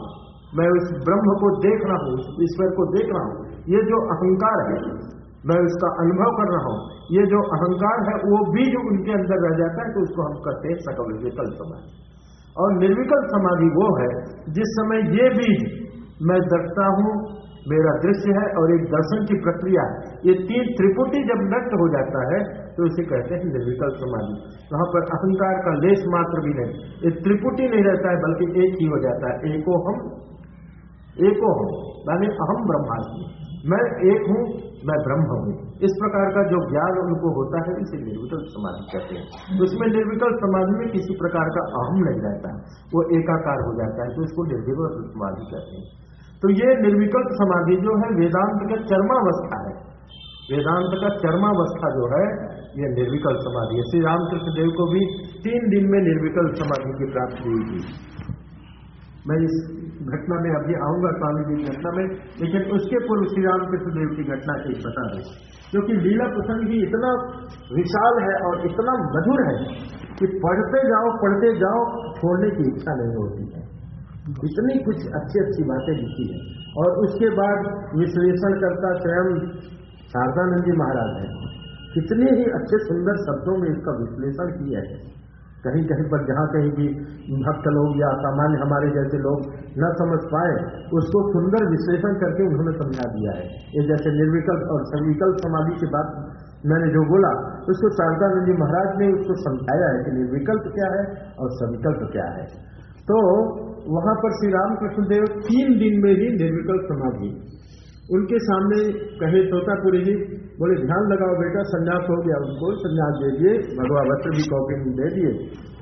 S1: मैं उस ब्रह्म को देख रहा हूँ, उस ईश्वर को देख रहा हूँ, ये जो अहंकार है, मैं उसका अनुभव कर रहा हूँ, ये जो अहंकार है, वो बीज उनके अंदर रह जाता है तो उसको हम कहते हैं सकल विकल्प समाधि। और निर्विकल्प समाधि वो है, जिस समय ये बीज मैं दर्शता हूँ, मेरा दृश्य है और एक दर्शन की प्रक्रिया ये तीन त्रिपुटी जब नष्ट हो जाता है तो इसे कहते हैं निर्विकल्प समाधि। वहाँ पर अहंकार का लेस मात्र भी नहीं। ये त्रिपुटी नहीं रहता है, बल्कि एक ही हो जाता है। एको हम एको हम यानी अहम ब्रह्मास्मि। मैं एक हूँ, मैं ब्रह्म हूँ। इस प्रकार का जो ज्ञान उनको होता है, इसे निर्विकल्प समाधि कहते हैं। उसमें इसमें निर्विकल्प समाधि में किसी प्रकार का अहम नहीं रहता वो एकाकार हो जाता है तो इसको निर्विकल्प समाधि कहते हैं। तो ये निर्विकल्प समाधि जो है, वेदांत का चरमावस्था है। वेदांत का चरमावस्था जो है, ये निर्विकल्प समाधि है। श्री रामकृष्ण देव को भी तीन दिन में निर्विकल्प समाधि की प्राप्ति हुई थी। मैं इस घटना में अभी आऊँगा स्वामी जी की घटना में, लेकिन उसके पूर्व श्री रामकृष्ण देव की घटना एक बता दें क्योंकि लीला प्रसंग भी इतना विशाल है और इतना मधुर है कि पढ़ते जाओ पढ़ते जाओ, छोड़ने की इच्छा नहीं होती है। इतनी कुछ अच्छी अच्छी बातें लिखी है। और उसके बाद विश्लेषण करता स्वयं शारदानंद जी महाराज है। कितने ही अच्छे सुंदर शब्दों में इसका विश्लेषण किया है। कहीं कहीं पर जहाँ कहीं भी भक्त लोग या सामान्य हमारे जैसे लोग न समझ पाए, उसको सुंदर विश्लेषण करके उन्होंने समझा दिया है। ये जैसे निर्विकल्प और सविकल्प समाधि की बात मैंने जो बोला, उसको शारदानंद जी महाराज ने उसको समझाया है कि निर्विकल्प क्या है और सविकल्प क्या है। तो वहाँ पर श्री रामकृष्ण देव तीन दिन में ही निर्विकल्प समाधि। उनके सामने कहे तोतापुरी जी, बोले, ध्यान लगाओ बेटा, संन्यास हो गया उनको, संन्यास दे दिए, भगवा वस्त्र भी कॉपी में दे दिए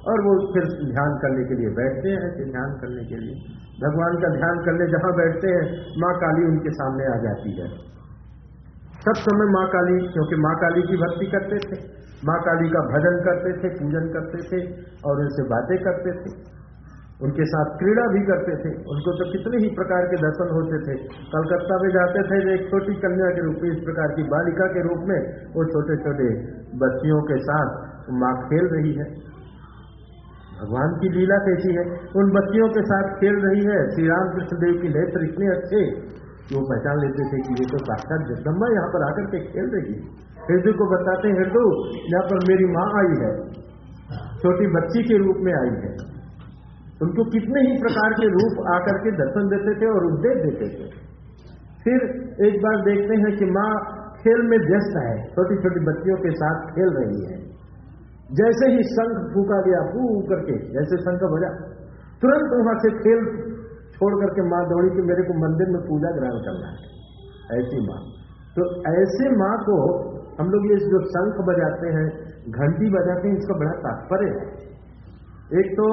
S1: और वो फिर ध्यान करने के लिए बैठते हैं फिर ध्यान करने के लिए। भगवान का ध्यान करने जहाँ बैठते हैं, माँ काली उनके सामने आ जाती है। सब समय माँ काली, क्योंकि माँ काली की भक्ति करते थे। माँ काली का भजन करते थे, पूजन करते थे और उनसे बातें करते थे। उनके साथ क्रीड़ा भी करते थे। उनको तो कितने ही प्रकार के दर्शन होते थे। कलकत्ता में जाते थे एक छोटी कन्या के रूप में, इस प्रकार की बालिका के रूप में, वो छोटे छोटे बच्चियों के साथ माँ खेल रही है। भगवान की लीला कैसी है? उन बच्चियों के साथ खेल रही है। श्री राम देव की नेत्र इतने अच्छे, कि वो पहचान लेते थे कि ये तो साक्षात जगदम्बा यहाँ पर आकर के खेल रही है। हृदय को बताते हृदय, यहाँ पर मेरी माँ आई है। छोटी बच्ची के रूप में आई है। उनको कितने ही प्रकार के रूप आकर के दर्शन देते थे और उपदेश देते थे। फिर एक बार देखते हैं कि माँ खेल में व्यस्त है छोटी छोटी बच्चियों के साथ खेल रही है। जैसे ही शंख फूका गया, फू करके, जैसे शंख बजा, तुरंत वहाँ से खेल छोड़ करके माँ दौड़ी कि मेरे को मंदिर में पूजा ग्रहण करना है। ऐसी माँ। तो ऐसे माँ को हम लोग ये जो शंख बजाते हैं, घंटी बजाते हैं, इसका बड़ा तात्पर्य है। एक तो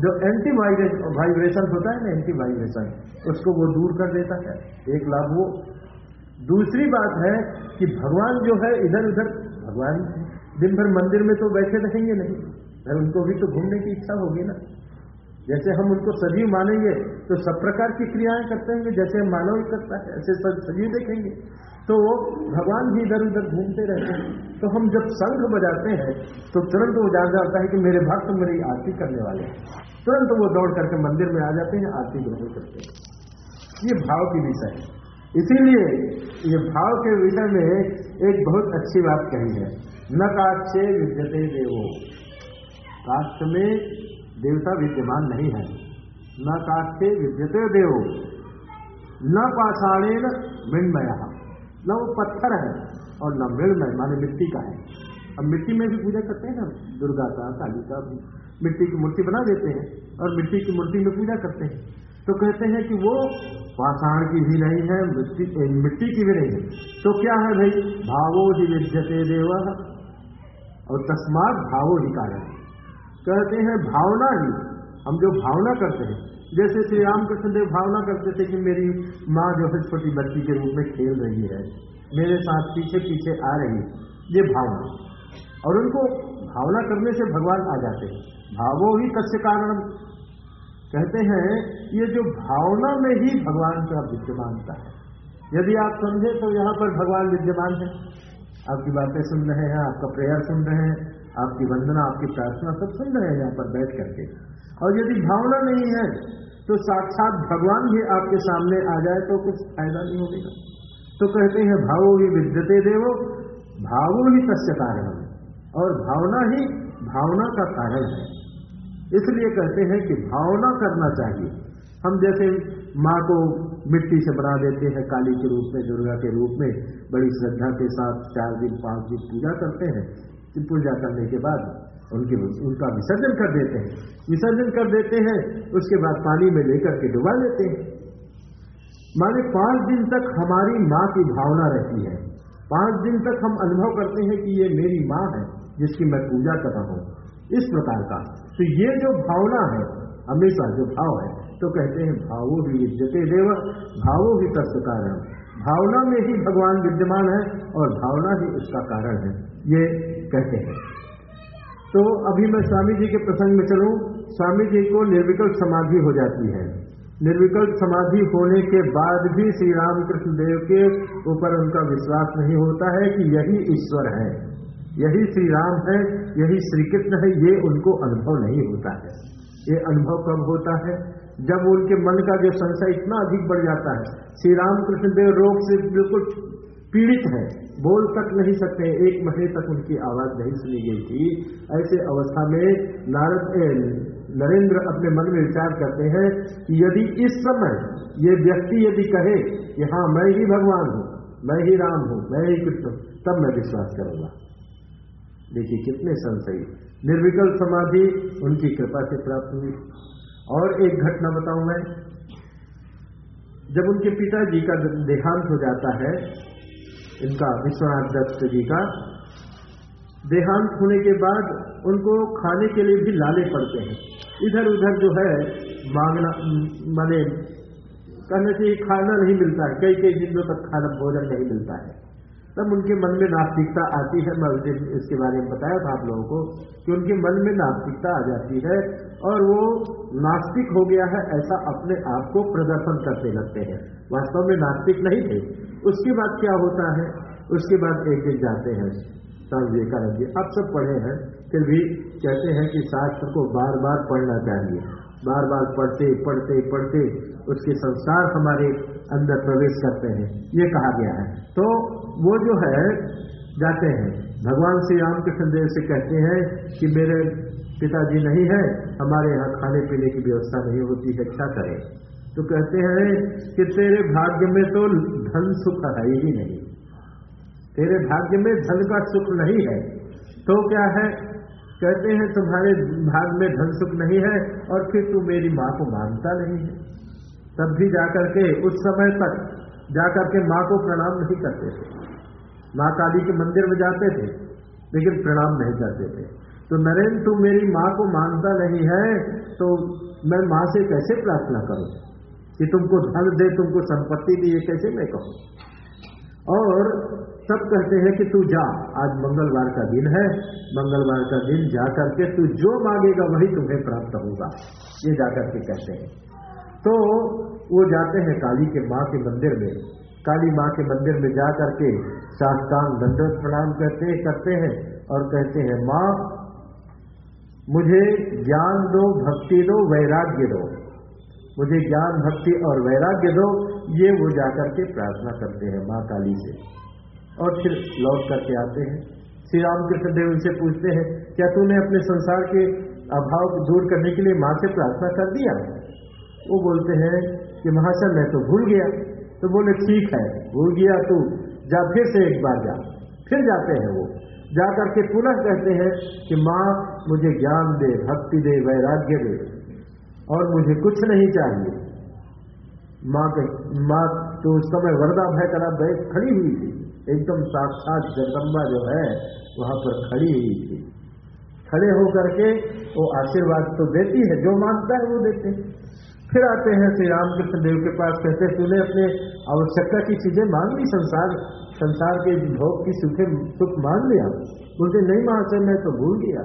S1: जो एंटी वाइब्रेशन होता है ना एंटी वाइब्रेशन उसको वो दूर कर देता है, एक लाभ वो। दूसरी बात है कि भगवान जो है इधर उधर भगवान दिन भर मंदिर में तो बैठे रहेंगे नहीं फिर उनको भी तो घूमने की इच्छा होगी ना। जैसे हम उनको सजीव मानेंगे तो सब प्रकार की क्रियाएँ करते हैं जैसे मानव करता है, ऐसे सजीव देखेंगे। तो भगवान भी इधर उधर घूमते रहते हैं। तो हम जब संघ बजाते हैं तो तुरंत वो जान जाता है कि मेरे भक्त मेरी आरती करने वाले हैं। तुरंत वो दौड़ करके मंदिर में आ जाते हैं, आरती ग्रहण करते हैं। ये भाव की विषय है। इसीलिए ये भाव के विषय में एक बहुत अच्छी बात कही है। न काक्षे विद्यते देवो। काष्ठ में देवता विद्यमान नहीं है। न काक्षे विद्यते देवो। न पाषाणेन मृणमया। न वो पत्थर है और न मृणमय माने मिट्टी का है। अब मिट्टी में भी पूजा करते हैं ना, दुर्गा का, काली का, मिट्टी की मूर्ति बना देते हैं और मिट्टी की मूर्ति में पूजा करते हैं। तो कहते हैं कि वो पाषाण की भी नहीं है, मिट्टी मिट्टी की भी नहीं है। तो क्या है भाई? भावो ही विद्यते देव। और तस्मात भावो ही कारण। कहते हैं भावना ही, हम जो भावना करते हैं जैसे श्री रामकृष्ण देव भावना करते थे कि मेरी माँ जो है छोटी बच्ची के रूप में खेल रही है, मेरे साथ पीछे पीछे आ रही है, ये भावना। और उनको भावना करने से भगवान आ जाते हैं। भावो ही तस्य कारण कहते हैं, ये जो भावना में ही भगवान का विद्यमानता है यदि आप समझे तो यहाँ पर भगवान विद्यमान है। आपकी बातें सुन रहे हैं, आपका प्रेयर सुन रहे हैं। आपकी वंदना, आपकी प्रार्थना सब सुन रहे हैं यहाँ पर बैठ करके। और यदि भावना नहीं है तो साक्षात भगवान भी आपके सामने आ जाए तो कुछ फ़ायदा नहीं होगा। तो कहते हैं, भावो ही विद्यते देवो, भावो ही तस्य कारण। और भावना ही भावना का कारण है। इसलिए कहते हैं कि भावना करना चाहिए। हम जैसे माँ को मिट्टी से बना देते हैं, काली के रूप में, दुर्गा के रूप में, बड़ी श्रद्धा के साथ चार दिन, पाँच दिन पूजा करते हैं। पूजा करने के बाद उनके उनका विसर्जन कर देते हैं। विसर्जन कर देते हैं, उसके बाद पानी में लेकर के डुबा देते हैं। माने पाँच दिन तक हमारी माँ की भावना रहती है। पाँच दिन तक हम अनुभव करते हैं कि ये मेरी माँ है, जिसकी मैं पूजा कर रहा हूँ। इस प्रकार का। तो ये जो भावना है, हमेशा जो भाव है तो कहते हैं, भावो भी विद्यते देव, भावो भी तत्व कारण। भावना में ही भगवान विद्यमान है और भावना ही उसका कारण है। ये कहते हैं। तो अभी मैं स्वामी जी के प्रसंग में चलूँ, स्वामी जी को निर्विकल्प समाधि हो जाती है। निर्विकल्प समाधि होने के बाद भी श्री रामकृष्ण देव के ऊपर उनका विश्वास नहीं होता है कि यही ईश्वर है। यही श्री राम है, यही श्री कृष्ण है, ये उनको अनुभव नहीं होता है। ये अनुभव कब होता है? जब उनके मन का जो संशय इतना अधिक बढ़ जाता है, श्री रामकृष्ण देव रोग से बिल्कुल पीड़ित है। बोल तक नहीं सकते, एक महीने तक उनकी आवाज़ नहीं सुनी गई थी। ऐसे अवस्था में नारद नरेंद्र अपने मन में विचार करते हैं कि यदि इस समय ये व्यक्ति यदि कहे कि हाँ मैं ही भगवान हूँ, मैं ही राम हूँ, मैं ही कृष्ण तब मैं विश्वास करूँगा। देखिए कितने संशयी। निर्विकल समाधि उनकी कृपा से प्राप्त हुई। और एक घटना बताऊँ मैं। जब उनके पिताजी का देहांत हो जाता है इनका विश्वनाथ दत्त जी का देहांत होने के बाद उनको खाने के लिए भी लाले पड़ते हैं। इधर उधर जो है, मांगना, माने कहने से खाना नहीं मिलता है। कई कई दिनों तक खाना भोजन नहीं मिलता है। तब उनके मन में नास्तिकता आती है। मैं उस इसके बारे में बताया था आप लोगों को कि उनके मन में नास्तिकता आ जाती है और वो नास्तिक हो गया है, ऐसा अपने आप को प्रदर्शन करते लगते हैं। वास्तव में नास्तिक नहीं थे। उसके बाद क्या होता है? उसके बाद एक दिन जाते हैं। स्वामी विवेकानंद जी अब सब पढ़े हैं, फिर भी कहते हैं कि शास्त्र को बार बार पढ़ना चाहिए। बार बार पढ़ते पढ़ते पढ़ते उसके संस्कार हमारे अंदर प्रवेश करते हैं। ये कहा गया है। तो वो जो है, जाते हैं। भगवान श्री राम कृष्ण देव से कहते हैं कि मेरे पिताजी नहीं है, हमारे यहाँ खाने पीने की व्यवस्था नहीं होती है, क्या करें? तो कहते हैं कि तेरे भाग्य में तो धन सुख है ही नहीं। तेरे भाग्य में धन का सुख नहीं है तो क्या है? कहते हैं, तुम्हारे भाग में धन सुख नहीं है और फिर तू मेरी माँ को मानता नहीं है। तब भी जाकर के, उस समय तक जाकर के माँ को प्रणाम नहीं करते थे। माँ काली के मंदिर में जाते थे, लेकिन प्रणाम नहीं करते थे। तो नरेंद्र तू मेरी माँ को मानता नहीं है तो मैं माँ से कैसे प्रार्थना करूँ? कि तुमको धन दे, तुमको संपत्ति दी, ये कैसे मैं कहूँ? और सब कहते हैं कि तू जा। आज मंगलवार का दिन है। मंगलवार का दिन जा करके तू जो मांगेगा, वही तुम्हें प्राप्त होगा। ये जाकर के कहते हैं। तो वो जाते हैं काली के माँ के मंदिर में। काली माँ के मंदिर में जा करके साष्टांग दंडवत प्रणाम करते करते हैं और कहते हैं, माँ, मुझे ज्ञान दो, भक्ति दो, वैराग्य दो। मुझे ज्ञान, भक्ति और वैराग्य दो, ये वो जाकर के प्रार्थना करते हैं माँ काली से। और फिर लौट करके आते हैं। श्री रामकृष्ण देव उनसे पूछते हैं, क्या तूने अपने संसार के अभाव को दूर करने के लिए माँ से प्रार्थना कर दिया? वो बोलते हैं कि, महाशय, मैं तो भूल गया। तो बोले, ठीक है, भूल गया तू। जा फिर से एक बार जा। फिर जाते हैं वो। जा करके पुनः कहते हैं कि, माँ, मुझे ज्ञान दे, भक्ति दे, वैराग्य दे। और मुझे कुछ नहीं चाहिए। माँ माँ तो उस समय वरदा भय करा बैठ खड़ी हुई थी, एकदम साक्षात जगदम्बा जो है, वहाँ पर खड़ी हुई थी। खड़े होकर के वो आशीर्वाद तो देती है, जो मानता है वो देते फिर आते हैं श्री रामकृष्ण देव के पास, कहते तूने अपने आवश्यकता की चीज़ें मांग ली संसार संसार के भोग की सुखे सुख मांग लिया। बोलते नहीं महाशय मैं तो भूल गया।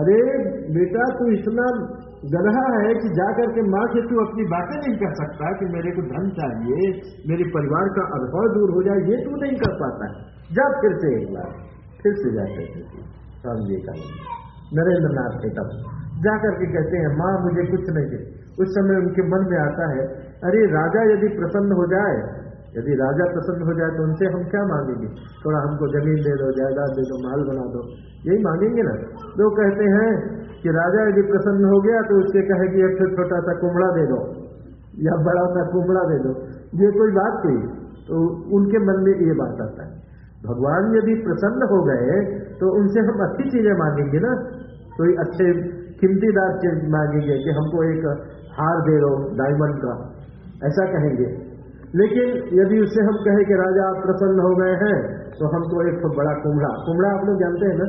S1: अरे बेटा, तू इतना गधा है कि जाकर के माँ से तू अपनी बातें नहीं कर सकता कि मेरे को धन चाहिए, मेरे परिवार का अभाव दूर हो जाए, ये तू नहीं कर पाता जा फिर से एक बार, फिर से जाकर के स्वामी विवेकानंद नरेंद्र नाथ के तब जाकर के कहते हैं, माँ, मुझे कुछ नहीं दे उस समय उनके मन में आता है, अरे, राजा यदि प्रसन्न हो जाए, यदि राजा प्रसन्न हो जाए तो उनसे हम क्या मांगेंगे? थोड़ा हमको ज़मीन दे दो, जायदाद दे दो, माल बना दो। यही मांगेंगे ना। लोग कहते हैं कि राजा यदि प्रसन्न हो गया तो उससे कहे कि एक छोटा सा कुमड़ा दे दो, या बड़ा सा कुमड़ा दे दो। ये कोई बात नहीं तो उनके मन में ये बात आता है। भगवान यदि प्रसन्न हो गए तो उनसे हम अच्छी चीज़ें मांगेंगे ना। कोई तो अच्छे कीमतीदार चीज़ मांगेंगे कि हमको एक हार दे दो डायमंड का। ऐसा कहेंगे। लेकिन यदि उससे हम कहें कि राजा आप प्रसन्न हो गए हैं तो हमको एक बड़ा कुमड़ा कुमड़ा आप लोग जानते हैं ना?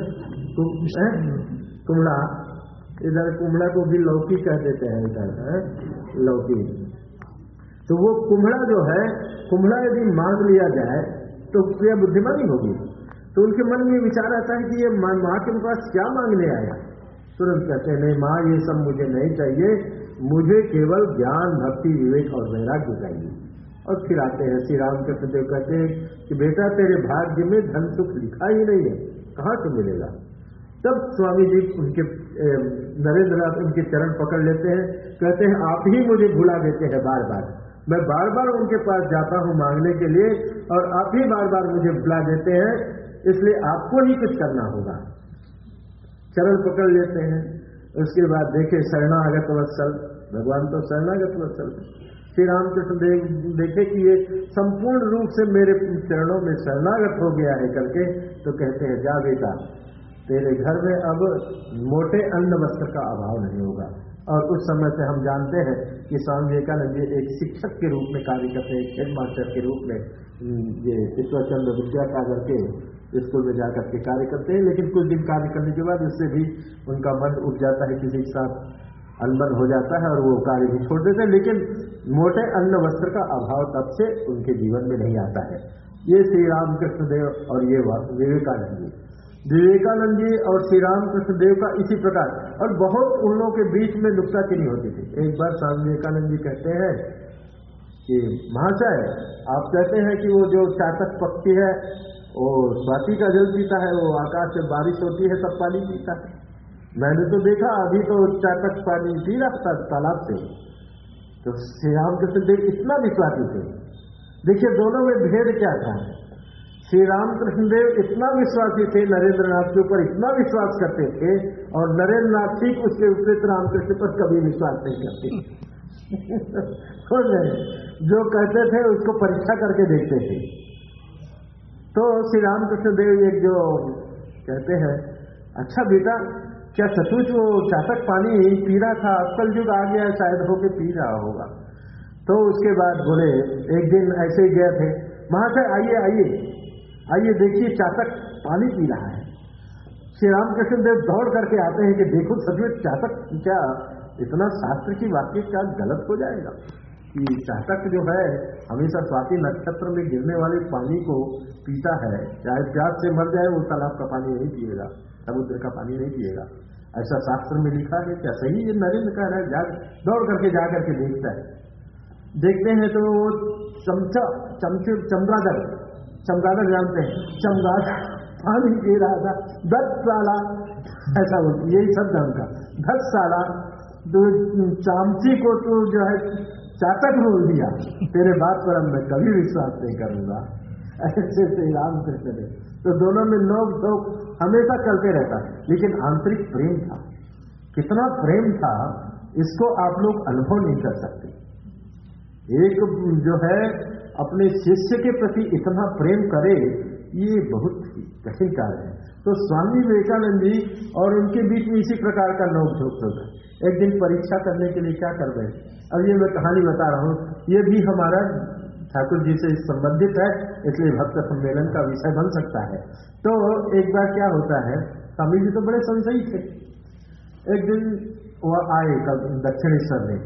S1: कुमड़ा इधर कुमड़ा को भी लौकी कह देते हैं इधर, है? लौकी। तो वो कुम्हड़ा जो है कुम्हड़ा यदि मांग लिया जाए तो क्रिया बुद्धिमानी होगी। तो उनके मन में विचार आता है कि ये माँ के पास क्या मांगने आया तुरंत कहते हैं, नहीं माँ, ये सब मुझे नहीं चाहिए। मुझे केवल ज्ञान, भक्ति, विवेक और वैराग्य चाहिए। और फिर आते हैं, श्री रामकृष्ण देव कहते हैं कि, बेटा, तेरे भाग्य में धन सुख लिखा ही नहीं है। कहाँ से मिलेगा? तब स्वामी जी उनके नरेंद्र नाथ उनके चरण पकड़ लेते हैं, कहते हैं, आप ही मुझे भुला देते हैं बार बार मैं बार बार उनके पास जाता हूँ मांगने के लिए और आप ही बार बार मुझे बुला देते हैं, इसलिए आपको ही कुछ करना होगा। चरण पकड़ लेते हैं, उसके बाद देखे, शरणागत वत्सल भगवान तो शरणागत वत्सल श्री रामकृष्ण देव, देखे कि ये संपूर्ण रूप से मेरे चरणों में शरणागत हो गया है करके तो कहते हैं, जा बेटा तेरे घर में अब मोटे अन्न वस्त्र का अभाव नहीं होगा। और उस समय से हम जानते हैं कि स्वामी विवेकानंद जी एक शिक्षक के रूप में कार्य करते हैं हेड मास्टर के रूप में ये ईश्वर चंद्र विद्या सागर के स्कूल में जाकर के कार्य करते हैं। लेकिन कुछ दिन कार्य करने के बाद उससे भी उनका मन उठ जाता है, किसी के साथ अनबन हो जाता है और वो कार्य भी छोड़ देते हैं। लेकिन मोटे अन्न वस्त्र का अभाव तब से उनके जीवन में नहीं आता है। ये श्री रामकृष्ण देव और ये विवेकानंद जी। विवेकानंद जी और श्री रामकृष्ण देव का इसी प्रकार। और बहुत उन लोगों के बीच में नुकसाचीनी होती थी। एक बार स्वामी विवेकानंद जी कहते हैं कि, महाशय, आप कहते हैं कि वो जो चातक पक्षी है, वो स्वाति का जल पीता है, वो आकाश से बारिश होती है, तब पानी पीता है। मैंने तो देखा, अभी तो चाटक पानी पी रहा था तालाब से। तो श्री रामकृष्ण देव इतना विश्वासी थे। देखिए, दोनों में भेद क्या था? श्री रामकृष्ण देव इतना विश्वासी थे नरेंद्र नाथ के ऊपर इतना विश्वास करते थे और नरेंद्र नाथ ठीक उसके विपरीत रामकृष्ण पर कभी विश्वास नहीं करते जो कहते थे उसको परीक्षा करके देखते थे। तो श्री रामकृष्ण देव एक जो कहते हैं अच्छा बेटा, क्या सचमुच वो चातक पानी पी रहा था? अक्कल युग आ गया, शायद होके पी रहा होगा। तो उसके बाद बोले, एक दिन ऐसे ही गए थे। महाशय आइए आइए। आइए देखिए, चातक पानी पी रहा है। श्री रामकृष्ण देव दौड़ करके आते हैं कि देखो सचमुच चातक क्या इतना शास्त्र की वाक्य क्या गलत हो जाएगा? कि चातक जो है, हमेशा स्वाति नक्षत्र में गिरने वाले पानी को पीता है। चाहे प्याज से मर जाए, वो तालाब का पानी नहीं पिएगा, समुद्र का पानी नहीं पिएगा। ऐसा शास्त्र में लिखा है क्या? सही? ये नरेंद्र कह रहा है, जा, दौड़ करके जा करके देखता है। देखते हैं तो चमचा, चमचे चमगादड़ चमगादड़ जानते हैं। चमगादड़ पानी पी रहा था। दस साला ऐसा बोलती यही शब्द है उनका दस साला तो चामची को तो जो है चातक बोल दिया। तेरे बात पर हम मैं कभी विश्वास नहीं करूँगा। ऐसे श्री रामकृष्ण ने तो दोनों में नोक झोंक हमेशा चलते रहता। लेकिन आंतरिक प्रेम था। कितना प्रेम था, इसको आप लोग अनुभव नहीं कर सकते। एक जो है अपने शिष्य के प्रति इतना प्रेम करे, ये बहुत ही कठिन कार्य है। तो स्वामी विवेकानंद जी और उनके बीच में इसी प्रकार का नोक झोंक होगा एक दिन परीक्षा करने के लिए क्या कर रहे हैं? अब ये मैं कहानी बता रहा हूँ। ये भी हमारा ठाकुर जी से संबंधित है, इसलिए भक्त सम्मेलन का विषय बन सकता है। तो एक बार क्या होता है, स्वामी जी तो बड़े संशयी थे। एक दिन वह आए दक्षिणेश्वर में।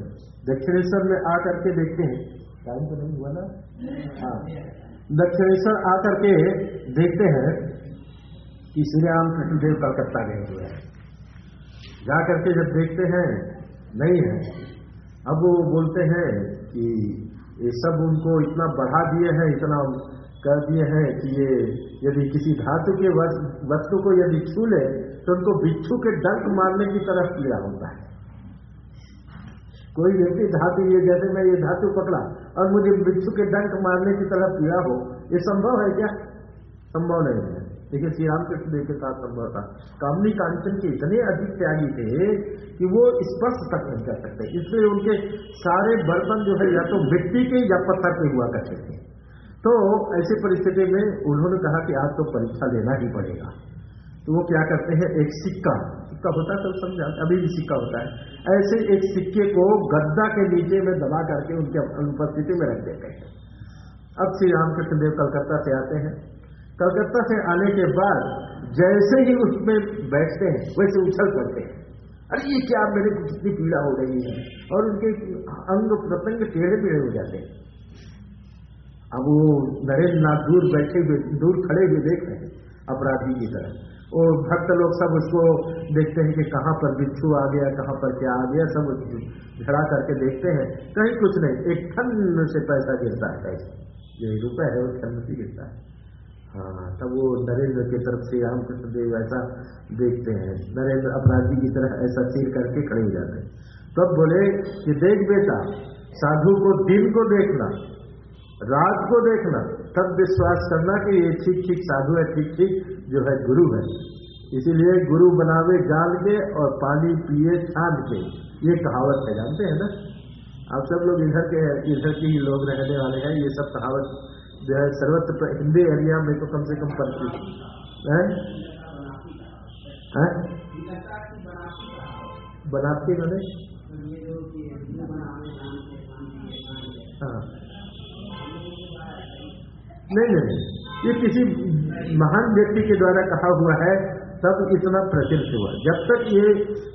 S1: दक्षिणेश्वर में आकर के देखते हैं, टाइम तो नहीं हुआ ना। दक्षिणेश्वर आकर के देखते हैं कि श्री राम कृष्णदेव कलकत्ता गए हुए हैं। जा करके जब देखते हैं, नहीं है। अब वो बोलते हैं कि ये सब उनको इतना बढ़ा दिए हैं, इतना कर दिए हैं कि ये यदि किसी धातु के वस्तु को यदि छू ले तो उनको बिच्छू के डंक मारने की तरफ़ पीड़ा होता है। कोई व्यक्ति धातु, ये जैसे मैं ये धातु पकड़ा और मुझे बिच्छू के डंक मारने की तरह पीड़ा हो, ये संभव है क्या? संभव नहीं है। लेकिन श्री रामकृष्ण देव के साथ संभव था। कामनी कांचन के इतने अधिक त्यागी थे कि वो स्पर्श तक नहीं कर सकते। इसलिए उनके सारे बर्तन जो है, या तो मिट्टी के या पत्थर के हुआ करते थे। तो ऐसी परिस्थिति में उन्होंने कहा कि आज तो परीक्षा लेना ही पड़ेगा। तो वो क्या करते हैं? एक सिक्का सिक्का होता है तो समझा, अभी भी सिक्का होता है। ऐसे एक सिक्के को गद्दा के नीचे में दबा करके उनके अनुपस्थिति में रख देते हैं। अब श्री रामकृष्ण देव कलकत्ता से आते हैं। कलकत्ता से आने के बाद जैसे ही उसमें बैठते हैं, वैसे उछल पड़ते हैं। अरे, ये क्या मेरे को कितनी पीड़ा हो रही है? और उनके अंग प्रतंग टेढ़े पीढ़े हो जाते हैं। अब वो नरेंद्र नाथ दूर बैठे हुए, दूर खड़े हुए देख रहे हैं अपराधी की तरह। और भक्त लोग सब उसको देखते हैं कि कहाँ पर बिच्छू आ गया, कहाँ पर क्या आ गया, सब झड़ा करके देखते हैं। कहीं कुछ नहीं, एक ठंड से पैसा गिरता है ये रुपए है, वो ठंड से गिरता है। हाँ तब वो नरेंद्र की तरफ़ से रामकृष्ण देव ऐसा देखते हैं। नरेंद्र अपराधी की तरह ऐसा चीर करके खड़े हो जाते हैं। तब बोले कि देख बेटा, साधु को दिन को देखना, रात को देखना, तब विश्वास करना कि ये ठीक ठीक साधु है ठीक ठीक जो है गुरु है। इसीलिए गुरु बनावे जान के और पानी पिए छान के। ये कहावत है, जानते हैं ना? आप सब लोग इधर के इधर के ही लोग रहने वाले हैं, ये सब कहावत जो है सर्वत्र हिंदी एरिया में तो कम से कम परिचित है। बनाती बने हाँ। नहीं नहीं। ये किसी महान व्यक्ति के द्वारा कहा हुआ है, तब इतना प्रचलित हुआ। जब तक ये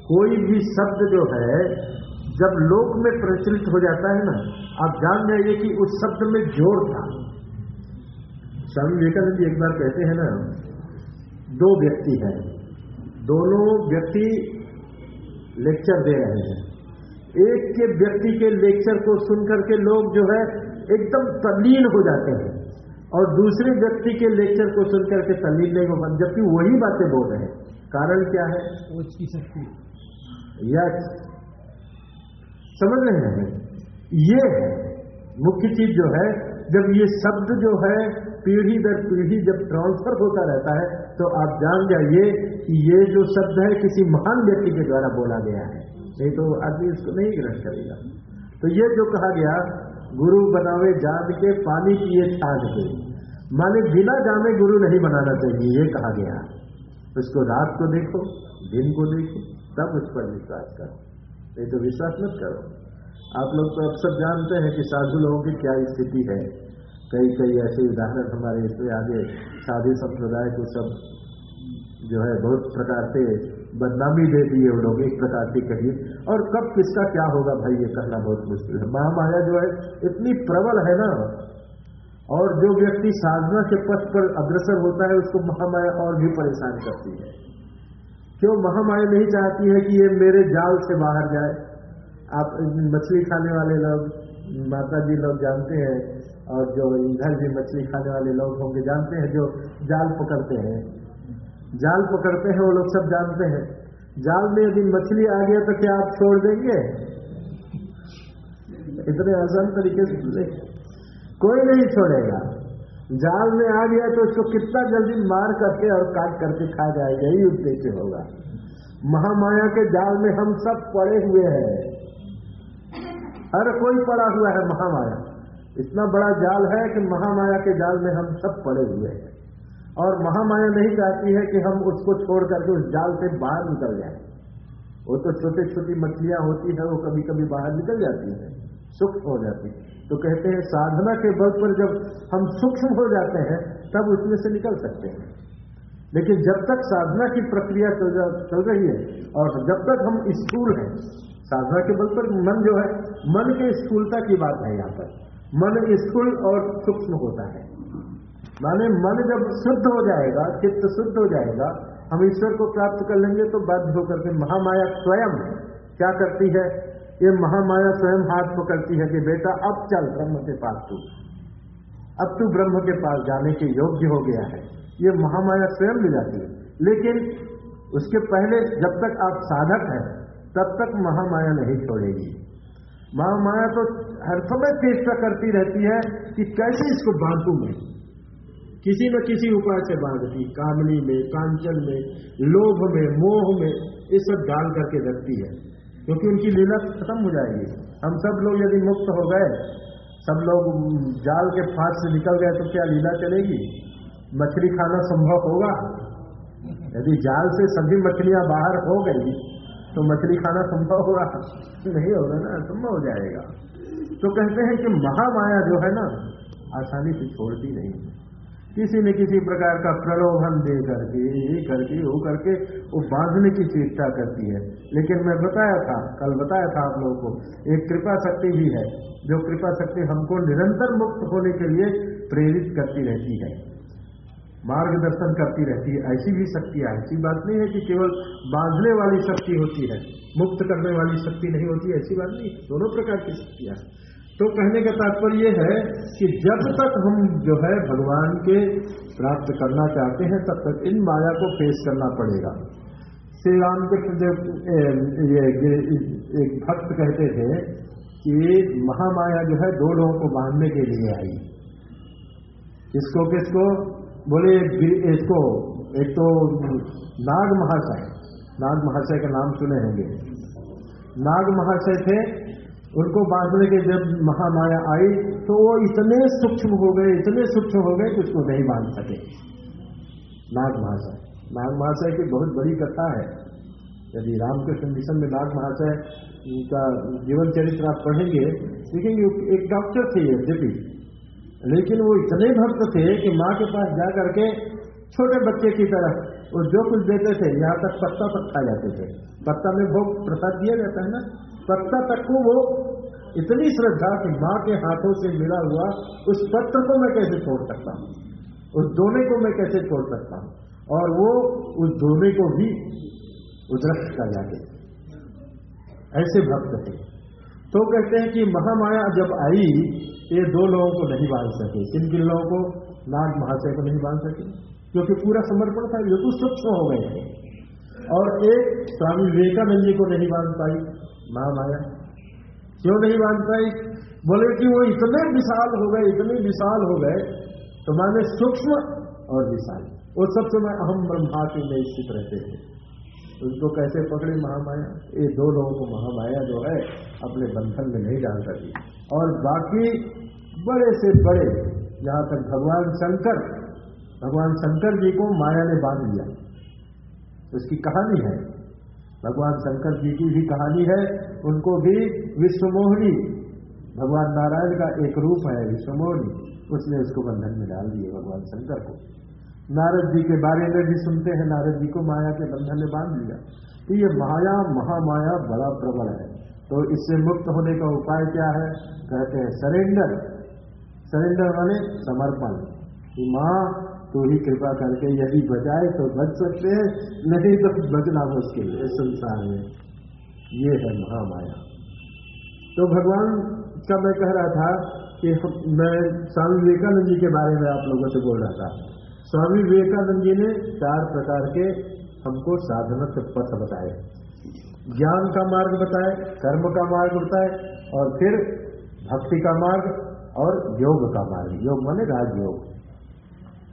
S1: कोई भी शब्द जो है, जब लोक में प्रचलित हो जाता है ना, आप जान जाइए कि उस शब्द में ज़ोर था। स्वामी विवेकानंद जी एक बार कहते हैं ना, दो व्यक्ति हैं। दोनों व्यक्ति लेक्चर दे रहे हैं। एक के व्यक्ति के लेक्चर को सुनकर के लोग जो है, एकदम तल्लीन हो जाते हैं। और दूसरे व्यक्ति के लेक्चर को सुनकर के तल्लीन नहीं होगा जबकि वही बातें बोल रहे हैं। कारण क्या है?
S2: उसकी शक्ति।
S1: यस। समझ रहे हैं? ये है मुख्य चीज़ जो है जब ये शब्द जो है पीढ़ी दर पीढ़ी जब ट्रांसफ़र होता रहता है तो आप जान जाइए कि ये जो शब्द है किसी महान व्यक्ति के द्वारा बोला गया है। नहीं तो आदमी इसको नहीं ग्रहण करेगा। तो ये जो कहा गया गुरु बनावे, जान के पानी पिए, छान के। माने बिना जाने गुरु नहीं बनाना चाहिए, ये कहा गया। उसको रात को देखो, दिन को देखो, तब उस पर विश्वास करो। नहीं तो विश्वास मत करो। आप लोग तो अब सब जानते हैं कि साधु लोगों की क्या स्थिति है। कई कई ऐसे उदाहरण हमारे इसमें आगे साधु संप्रदाय को सब जो है, बहुत प्रकार से बदनामी दे दी है वो लोग एक प्रकार की कहिए। और कब किसका क्या होगा भाई, ये कहना बहुत मुश्किल है। महामाया जो है, इतनी प्रबल है ना, और जो व्यक्ति साधना के पथ पर अग्रसर होता है, उसको महामाया और भी परेशान करती है। क्यों? महामाया नहीं चाहती है कि ये मेरे जाल से बाहर जाए। आप मछली खाने वाले लोग माता जी लोग जानते हैं, और जो इधर भी मछली खाने वाले लोग होंगे, जानते हैं जो जाल पकड़ते हैं। जाल पकड़ते हैं, वो लोग सब जानते हैं। जाल में यदि मछली आ गया तो क्या आप छोड़ देंगे? इतने आसान तरीके से कोई नहीं छोड़ेगा। जाल में आ गया तो उसको कितना जल्दी मार करके और काट करके खा जाएगा। यही उद्देश्य होगा। महामाया के जाल में हम सब पड़े हुए हैं। हर कोई पड़ा हुआ है महामाया। इतना बड़ा जाल है कि महामाया के जाल में हम सब पड़े हुए हैं। और महामाया नहीं चाहती है कि हम उसको छोड़ करके उस जाल से बाहर निकल जाए। वो तो छोटी छोटी मछलियाँ होती है, वो कभी कभी बाहर निकल जाती है सूक्ष्म हो जाती है। तो कहते हैं, साधना के बल पर जब हम सूक्ष्म हो जाते हैं, तब उसमें से निकल सकते हैं। लेकिन जब तक साधना की प्रक्रिया चल रही है, और जब तक हम स्थूल हैं, साधना के बल पर मन जो है, मन के स्थूलता की बात है यहाँ पर। मन स्थूल और सूक्ष्म होता है। माने मन जब शुद्ध हो जाएगा, चित्त शुद्ध हो जाएगा, हम ईश्वर को प्राप्त कर लेंगे तो बाध्य होकर के महामाया स्वयं क्या करती है? ये महामाया स्वयं हाथ पकड़ती है कि बेटा अब चल ब्रह्म के पास तू। अब तू ब्रह्म के पास जाने के योग्य हो गया है। ये महामाया स्वयं ले जाती है। लेकिन उसके पहले जब तक आप साधक हैं, तब तक महामाया नहीं छोड़ेगी। महामाया तो हर समय चेष्टा करती रहती है कि कैसे इसको बांटू में? किसी न किसी उपाय से बांधती, कामनी में, कांचन में, लोभ में, मोह में, ये सब डाल करके रखती है। क्योंकि उनकी लीला खत्म हो जाएगी। हम सब लोग यदि मुक्त हो गए, सब लोग जाल के फांस से निकल गए तो क्या लीला चलेगी? मछली खाना संभव होगा? यदि जाल से सभी मछलियाँ बाहर हो गई तो मछली खाना संभव होगा? नहीं होगा ना, संभव हो जाएगा। तो कहते हैं कि महामाया जो है ना, आसानी से छोड़ती नहीं किसी न किसी प्रकार का प्रलोभन दे करके ये करके वो करके, वो बांधने की चेष्टा करती है। लेकिन मैं बताया था, कल बताया था आप लोगों को, एक कृपा शक्ति भी है, जो कृपा शक्ति हमको निरंतर मुक्त होने के लिए प्रेरित करती रहती है, मार्गदर्शन करती रहती है, ऐसी भी शक्ति ऐसी बात नहीं है कि केवल बांधने वाली शक्ति होती है, मुक्त करने वाली शक्ति नहीं होती, ऐसी बात नहीं दोनों प्रकार की शक्तियाँ तो कहने का तात्पर्य यह है कि जब तक हम जो है भगवान के प्राप्त करना चाहते हैं, तब तक इन माया को फेस करना पड़ेगा। श्री राम के ये एक भक्त कहते थे कि महामाया जो है दो लोगों को बांधने के लिए आई। इसको किसको? बोले, इसको, एक तो नाग महाशय नाग महाशय का नाम सुने होंगे। नाग महाशय थे उनको बांधने के जब महामाया आई तो वो इतने सूक्ष्म हो गए, इतने सूक्ष्म हो गए कि उसको नहीं बाँध सके। नाग महाशय। नाग महाशय की बहुत बड़ी कथा है। यदि रामकृष्ण मिशन में नाग महाशय का जीवन चरित्र आप पढ़ेंगे देखेंगे एक डॉक्टर थे यद्यपि लेकिन वो इतने भक्त थे कि माँ के पास जा करके छोटे बच्चे की तरह वो जो कुछ देते थे, यहाँ तक पत्ता तक खा जाते थे। पत्ता में भोग प्रसाद दिया जाता है ना? पत्ता तक को वो इतनी श्रद्धा कि माँ के हाथों से मिला हुआ उस पत्र को मैं कैसे छोड़ सकता हूँ? उस दोने को मैं कैसे छोड़ सकता हूँ? और वो उस दोने को भी उदृष्ट कर जाते ऐसे भक्त थे तो कहते हैं कि महामाया जब आई, ये दो लोगों को नहीं बाँध सके। किन किन लोगों को? नाग महाशय को नहीं बाँध सके। क्योंकि पूरा समर्पण था, ये तो सूक्ष्म हो गए थे। और एक स्वामी विवेकानंद जी को नहीं बाँध पाई। महामाया क्यों नहीं पाई बोले कि वो इतने विशाल हो गए, इतने विशाल हो गए तो माने सूक्ष्म और विशाल। वो सब समय अहम ब्रह्माति में स्थित रहते थे उनको कैसे पकड़े महामाया? ये दो लोगों को महामाया जो है, अपने बंधन में नहीं डाल सकी। और बाकी बड़े से बड़े, जहाँ तक भगवान शंकर भगवान शंकर जी को माया ने बाँध लिया। उसकी कहानी है। भगवान शंकर जी की भी कहानी है। उनको भी विश्वमोहनी। भगवान नारायण का एक रूप है विश्वमोहनी। उसने उसको बंधन में डाल दिए भगवान शंकर को। नारद जी के बारे में भी सुनते हैं, नारद जी को माया के बंधन में बाँध दिया तो ये माया, महामाया बड़ा प्रबल है। तो इससे मुक्त होने का उपाय क्या है? कहते हैं सरेंडर। सरेंडर माने समर्पण। कि माँ तो ही कृपा करके यदि बचाए तो बच सकते हैं, नहीं तो बचना मुश्किल इस संसार में। ये है महामाया। तो भगवान का मैं कह रहा था कि मैं स्वामी विवेकानंद जी के बारे में आप लोगों से बोल रहा था। स्वामी विवेकानंद जी ने चार प्रकार के हमको साधन पथ बताए। ज्ञान का मार्ग बताए, कर्म का मार्ग बताए, और फिर भक्ति का मार्ग और योग का मार्ग। योग माने राजयोग।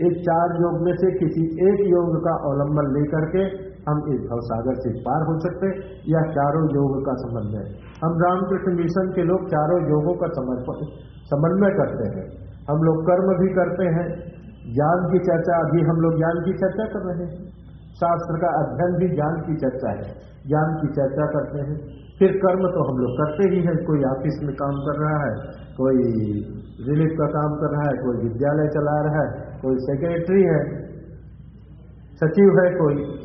S1: एक चार योग में से किसी एक योग का अवलंबन लेकर के हम इस भवसागर से पार हो सकते या चारों योग का संबंध है। हम रामकृष्ण मिशन के लोग चारों योगों का समन्वय करते हैं। हम लोग कर्म भी करते हैं। ज्ञान की चर्चा, अभी हम लोग ज्ञान की चर्चा कर रहे हैं। शास्त्र का अध्ययन भी ज्ञान की चर्चा है। ज्ञान की चर्चा करते हैं। फिर कर्म तो हम लोग करते ही हैं। कोई ऑफ़िस में काम कर रहा है, कोई रिलीफ का काम कर रहा है, कोई विद्यालय चला रहा है, कोई सेक्रेटरी है, सचिव है, कोई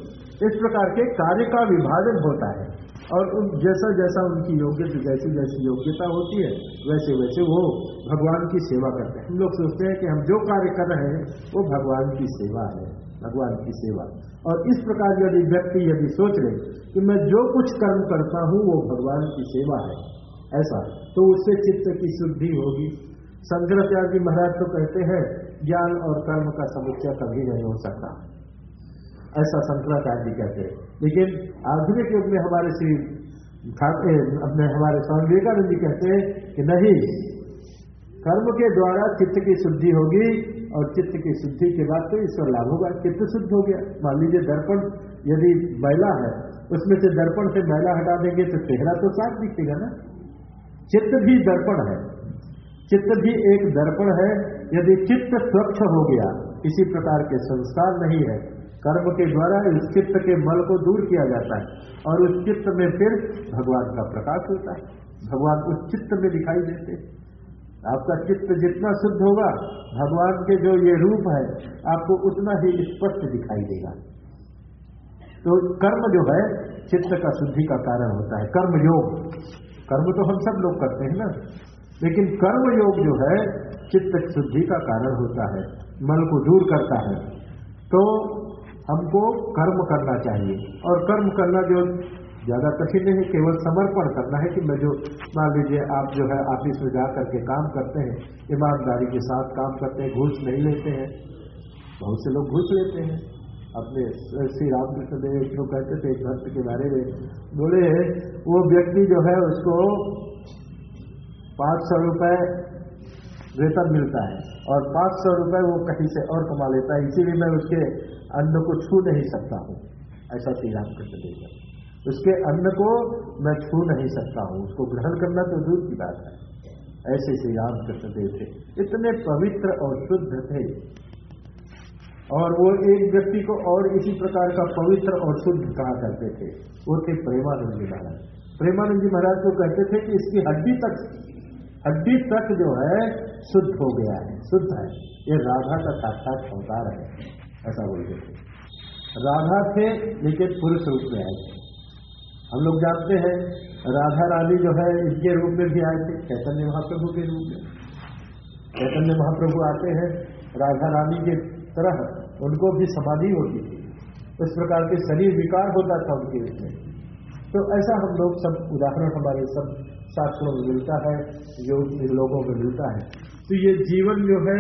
S1: इस प्रकार के कार्य का विभाजन होता है। और उन जैसा जैसा उनकी योग्यता, जैसी जैसी योग्यता होती है, वैसे वैसे वो भगवान की सेवा करते हैं। हम लोग सोचते हैं कि हम जो कार्य कर रहे हैं, वो भगवान की सेवा है, भगवान की सेवा। और इस प्रकार यदि व्यक्ति यदि सोच ले कि मैं जो कुछ कर्म करता हूँ, वो भगवान की सेवा है, ऐसा तो उससे चित्त की शुद्धि होगी। शंकराचार्य जी महाराज तो कहते हैं, ज्ञान और कर्म का समुच्चय कभी नहीं हो सकता। ऐसा शंकराचार्य जी कहते हैं। लेकिन आधुनिक युग में हमारे श्री अपने हमारे स्वामी विवेकानंद जी कहते हैं कि नहीं, कर्म के द्वारा चित्त की शुद्धि होगी और चित्त की शुद्धि के बाद तो ईश्वर लाभ होगा। चित्त शुद्ध हो गया। मान लीजिए दर्पण यदि मैला है, उसमें से दर्पण से मैला हटा देंगे तो चेहरा तो साफ़ दिखेगा ना। चित्त भी दर्पण है। चित्त भी एक दर्पण है। यदि चित्त स्वच्छ हो गया, किसी प्रकार के संस्कार नहीं है कर्म के द्वारा इस चित्त के मल को दूर किया जाता है और उस चित्त में फिर भगवान का प्रकाश होता है। भगवान उस चित्त में दिखाई देते आपका चित्त जितना शुद्ध होगा, भगवान के जो ये रूप है, आपको उतना ही स्पष्ट दिखाई देगा। तो कर्म जो है, चित्त का शुद्धि का कारण होता है। कर्म योग कर्म तो हम सब लोग करते हैं ना। लेकिन कर्म योग जो है, चित्त शुद्धि का कारण होता है। मन को दूर करता है। तो हमको कर्म करना चाहिए। और कर्म करना जो ज़्यादा कठिन नहीं है केवल समर्पण करना है कि मैं जो, मान लीजिए आप जो है ऑफ़िस में जा करके काम करते हैं, ईमानदारी के साथ काम करते हैं, घूस नहीं लेते हैं, बहुत से लोग घूस लेते हैं। अपने श्री रामकृष्ण देव जो कहते थे, एक भक्त के बारे में, बोले, वो व्यक्ति जो है उसको पाँच सौ रुपए वेतन मिलता है और पाँच सौ रुपए वो कहीं से और कमा लेता है। इसीलिए मैं उसके अन्न को छू नहीं सकता हूँ। ऐसा श्री रामकृष्ण देव है उसके अन्न को मैं छू नहीं सकता हूँ। उसको ग्रहण करना तो दूर की बात है। ऐसे श्री रामकृष्ण देव थे। इतने पवित्र और शुद्ध थे। और वो एक व्यक्ति को और इसी प्रकार का पवित्र और शुद्ध कहा करते थे। वो थे प्रेमानंद जी महाराज। प्रेमानंद जी महाराज को कहते थे कि इसकी हड्डी तक हड्डी तक जो है, शुद्ध हो गया है। शुद्ध है। ये राधा का साक्षात अवतार है। ऐसा बोलते थे राधा थे लेकिन पुरुष रूप में आए थे। हम लोग जानते हैं, राधा रानी जो है इनके रूप में भी आए थे। चैतन्य महाप्रभु के रूप में। चैतन्य महाप्रभु आते हैं, राधा रानी के तरह, उनको भी समाधि होती थी। इस प्रकार के शरीर विकार होता था उनके इसमें तो ऐसा हम लोग सब उदाहरण हमारे सब शास्त्रों में मिलता है, जो लोगों में मिलता है। तो ये जीवन जो है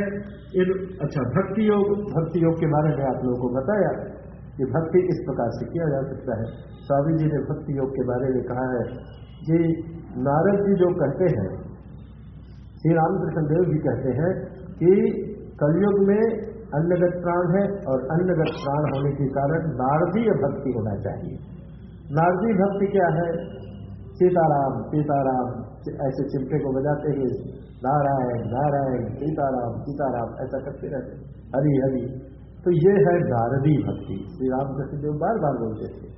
S1: इन अच्छा भक्ति योग भक्ति योग के बारे में आप लोगों को बताया कि भक्ति इस प्रकार से किया जा सकता है। स्वामी जी ने भक्ति योग के बारे में कहा है कि नारद जी जो कहते हैं, श्री रामकृष्ण देव जी कहते हैं कि कलयुग में अन्नगत प्राण है और अन्नगत प्राण होने के कारण नारदीय भक्ति होना चाहिए। नारदी भक्ति क्या है? सीताराम सीताराम ऐसे चिमटे को बजाते हुए नारायण नारायण, सीताराम सीताराम, ऐसा करते रहते हरि हरि। तो ये है नारदी भक्ति। श्री रामकृष्ण देव बार बार बोलते थे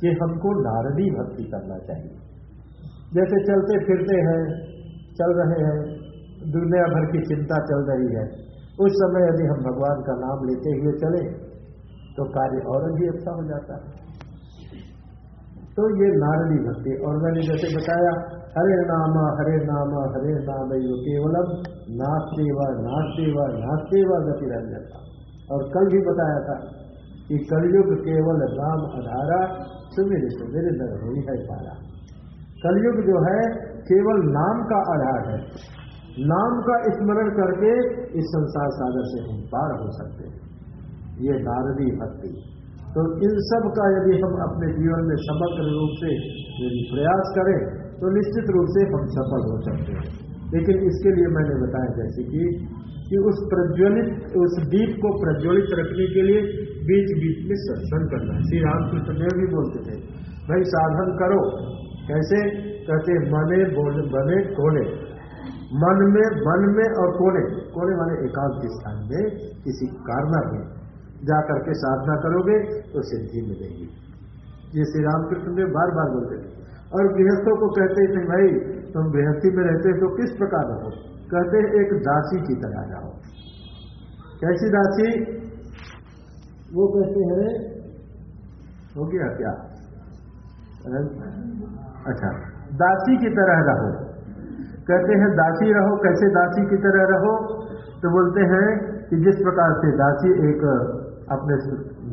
S1: कि हमको नारदी भक्ति करना चाहिए। जैसे चलते फिरते हैं, चल रहे हैं, दुनिया भर की चिंता चल रही है, उस समय यदि हम भगवान का नाम लेते हुए चले तो कार्य और भी अच्छा हो जाता है। तो ये नारदी भक्ति। और मैंने जैसे बताया, हरे नाम हरे नाम हरे नाम यो केवलम नास्ते व नास्ते व गति रंजता और कल भी बताया था कि कलयुग केवल नाम आधारा, सुमिर सुमिर नर हुई है सारा कलयुग जो है, केवल नाम का आधार है। नाम का स्मरण करके इस संसार सागर से हम पार हो सकते हैं। ये नारदी भक्ति। तो इन सब का यदि हम अपने जीवन में समग्र रूप से यदि प्रयास करें तो निश्चित रूप से हम सफल हो सकते हैं। लेकिन इसके लिए मैंने बताया जैसे कि कि उस प्रज्वलित, उस दीप को प्रज्वलित रखने के लिए बीच बीच में सत्संग करना श्री रामकृष्ण देव भी बोलते थे, भाई साधन करो। कैसे? कहते, मने बोले, बने कोने मन में मन में और कोने। कोने वाले एकांत स्थान में किसी कारना में। जाकर करके साधना करोगे तो सिद्धि मिलेगी। ये श्री रामकृष्ण देव बार बार बोलते और गृहस्थों को कहते थे, भाई, तुम गृहस्थी में रहते तो किस प्रकार रहो? कहते एक दासी की तरह रहो। कैसी दासी? वो कहते हैं, हो गया क्या? अच्छा दासी की तरह रहो। कहते हैं, दासी रहो, कैसे दासी की तरह रहो? तो बोलते हैं कि जिस प्रकार से दासी एक अपने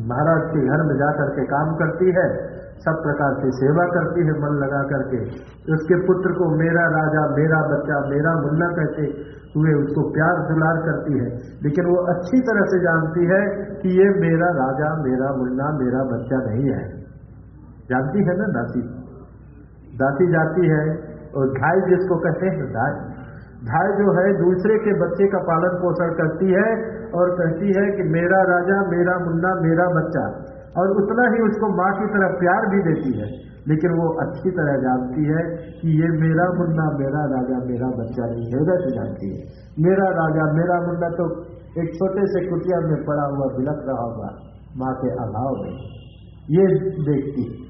S1: महाराज के घर में जाकर के काम करती है, सब प्रकार से सेवा करती है मन लगा करके। उसके पुत्र को मेरा राजा, मेरा बच्चा, मेरा मुन्ना कहते हुए उसको प्यार दुलार करती है। लेकिन वो अच्छी तरह से जानती है कि ये मेरा राजा, मेरा मुन्ना, मेरा बच्चा नहीं है। जानती है ना दासी? दासी जाती है और घाय जिसको कहते हैं, दाई। भाई जो है दूसरे के बच्चे का पालन पोषण करती है और कहती है कि मेरा राजा, मेरा मुन्ना, मेरा बच्चा। और उतना ही उसको माँ की तरह प्यार भी देती है। लेकिन वो अच्छी तरह जानती है कि ये मेरा मुन्ना, मेरा राजा, मेरा बच्चा नहीं हृदय से जानती है। मेरा राजा, मेरा मुन्ना तो एक छोटे से कुटिया में पड़ा हुआ बिलक रहा होगा, माँ के अभाव में। ये देखती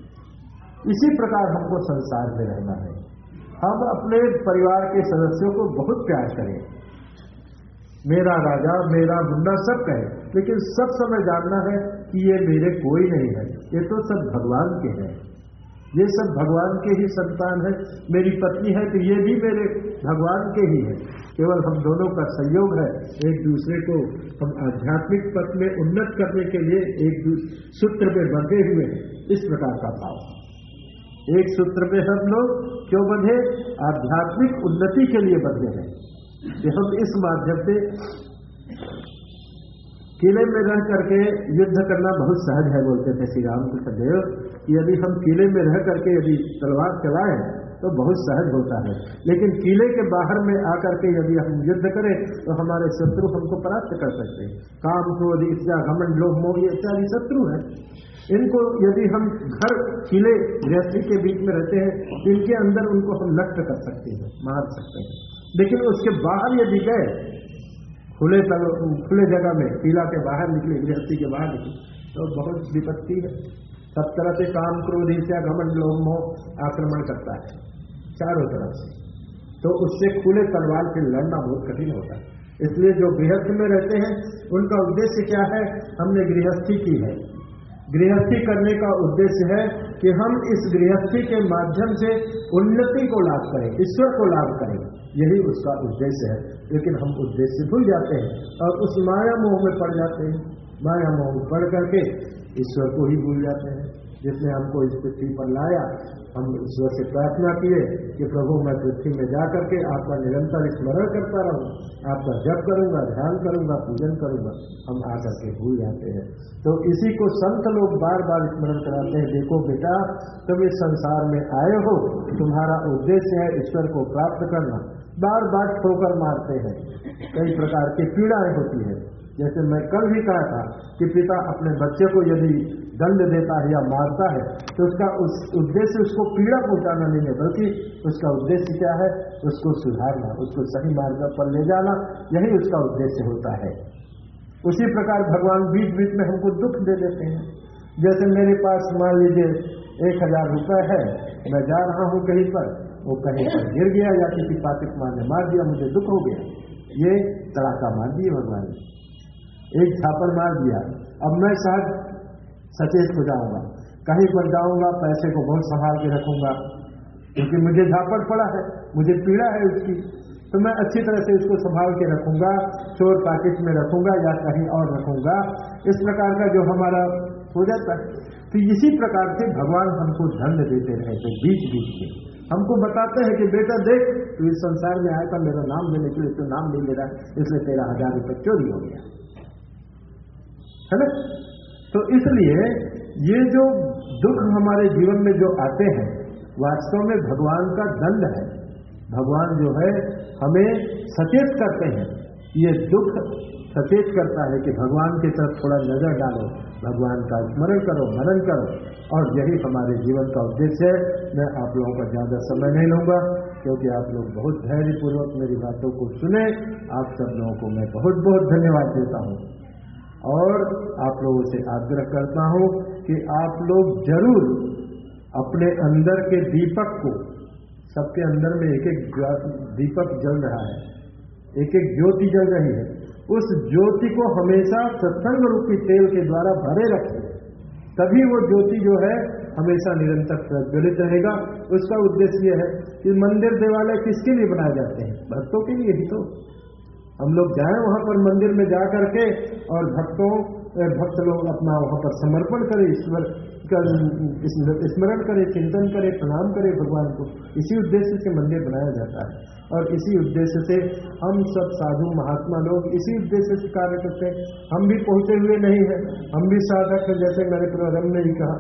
S1: इसी प्रकार हमको संसार में रहना है। हम अपने परिवार के सदस्यों को बहुत प्यार करें। मेरा राजा, मेरा मुन्ना सब कहे, लेकिन सब समय जानना है कि ये मेरे कोई नहीं है। ये तो सब भगवान के हैं। ये सब भगवान के ही संतान है। मेरी पत्नी है तो ये भी मेरे भगवान के ही है। केवल हम दोनों का सहयोग है एक दूसरे को हम आध्यात्मिक पथ में उन्नत करने के लिए एक सूत्र में बंधे हुए हैं। इस प्रकार का भाव। एक सूत्र में हम लोग क्यों बंधे? आध्यात्मिक उन्नति के लिए बंधे हैं। कि हम इस माध्यम से किले में रह करके युद्ध करना बहुत सहज है, बोलते थे श्री रामकृष्ण देव। कि यदि हम किले में रह करके यदि तलवार चलाएँ तो बहुत सहज होता है। लेकिन किले के बाहर में आकर के यदि हम युद्ध करें तो हमारे शत्रु हमको परास्त कर सकते हैं। काम क्रोध ईर्ष्या घमंड लोभ मोह, ये इत्यादि शत्रु है। इनको यदि हम घर किले गृहस्थी के बीच में रहते हैं, इनके अंदर उनको हम नष्ट कर सकते हैं, मार सकते हैं। लेकिन उसके बाहर यदि गए, खुले तल, खुले जगह में, किला के बाहर निकले, गृहस्थी के बाहर निकले तो बहुत विपत्ति है। सब तरह से काम क्रोध हिस्सा घमंड लोभ आक्रमण करता है, चारों तरफ़ से। तो उससे खुले तलवार से लड़ना बहुत कठिन होता है। इसलिए जो गृहस्थ में रहते हैं, उनका उद्देश्य क्या है? हमने गृहस्थी की है। गृहस्थी करने का उद्देश्य है कि हम इस गृहस्थी के माध्यम से उन्नति को लाभ करें, ईश्वर को लाभ करें। यही उसका उद्देश्य है। लेकिन हम उद्देश्य भूल जाते हैं और उस माया मोह में पड़ जाते हैं। माया मोह में पड़ करके ईश्वर को ही भूल जाते हैं। जिसने हमको इस पृथ्वी पर लाया हम ईश्वर से प्रार्थना किए कि प्रभु, मैं पृथ्वी में जा करके आपका निरंतर स्मरण करता रहूँ, आपका जप करूँगा, ध्यान करूँगा, पूजन करूँगा, हम आकर के भूल जाते हैं। तो इसी को संत लोग बार बार स्मरण कराते हैं, देखो बेटा तुम इस संसार में आए हो, तुम्हारा उद्देश्य है ईश्वर को प्राप्त करना। बार बार ठोकर मारते हैं। कई प्रकार की पीड़ाएँ होती है। जैसे मैं कल भी कहा था कि पिता अपने बच्चे को यदि दंड देता है या मारता है तो उसका उस उद्देश्य उसको पीड़ा पहुंचाना नहीं है, बल्कि उसका उद्देश्य क्या है? उसको सुधारना, उसको सही मार्ग पर ले जाना, यही उसका उद्देश्य होता है। उसी प्रकार भगवान बीच बीच में हमको दुख दे देते हैं। जैसे मेरे पास मान लीजिए एक हज़ार रुपये है, मैं जा रहा हूँ कहीं पर, वो कहीं पर गिर गया या किसी पातिक मार ने मार दिया, मुझे दुख हो गया। ये तड़ाका मार दिए भगवान ने। एक झापड़ मार दिया। अब मैं शायद सचेत हो जाऊँगा। कहीं पर जाऊँगा, पैसे को बहुत संभाल के रखूँगा। क्योंकि मुझे झापड़ पड़ा है, मुझे पीड़ा है उसकी। तो मैं अच्छी तरह से इसको संभाल के रखूँगा, चोर पैकेट में रखूँगा या कहीं और रखूँगा। इस प्रकार का जो हमारा हो जाता है। तो इसी प्रकार से भगवान हमको धन देते रहते बीच बीच में। हमको बताते हैं कि, बेटा देख, तू इस संसार में आया था, मेरा नाम लेने के लिए तो नाम नहीं ले रहा, इसलिए तेरह हज़ार रुपये चोरी हो गया। है ना? तो इसलिए ये जो दुख हमारे जीवन में जो आते हैं, वास्तव में भगवान का दंड है। भगवान जो है, हमें सचेत करते हैं। ये दुख सचेत करता है कि भगवान की तरफ़ थोड़ा नज़र डालो, भगवान का स्मरण करो, मनन करो। और यही हमारे जीवन का उद्देश्य है। मैं आप लोगों का ज़्यादा समय नहीं लूँगा, क्योंकि आप लोग बहुत धैर्यपूर्वक मेरी बातों को सुने। आप सब लोगों को मैं बहुत बहुत धन्यवाद देता हूँ। और आप लोगों से आग्रह करता हूँ कि आप लोग ज़रूर अपने अंदर के दीपक को, सबके अंदर में एक एक दीपक जल रहा है, एक एक ज्योति जल रही है, उस ज्योति को हमेशा सत्संग रूपी तेल के द्वारा भरे रखें, तभी वो ज्योति जो है हमेशा निरंतर प्रज्वलित रहेगा। उसका उद्देश्य यह है कि मंदिर देवालय किसके लिए बनाए जाते हैं? भक्तों के लिए ही तो। हम लोग जाएँ वहाँ पर मंदिर में जा करके और भक्तों भक्त लोग अपना वहाँ पर समर्पण करें, ईश्वर का स्मरण करे, चिंतन करे, प्रणाम करे भगवान को। इसी उद्देश्य से मंदिर बनाया जाता है। और इसी उद्देश्य से हम सब साधु महात्मा लोग इसी उद्देश्य से कार्य करते हैं। हम भी पहुँचे हुए नहीं है। हम भी साधक हैं, जैसे मेरे प्रारंभ ने ही कहा।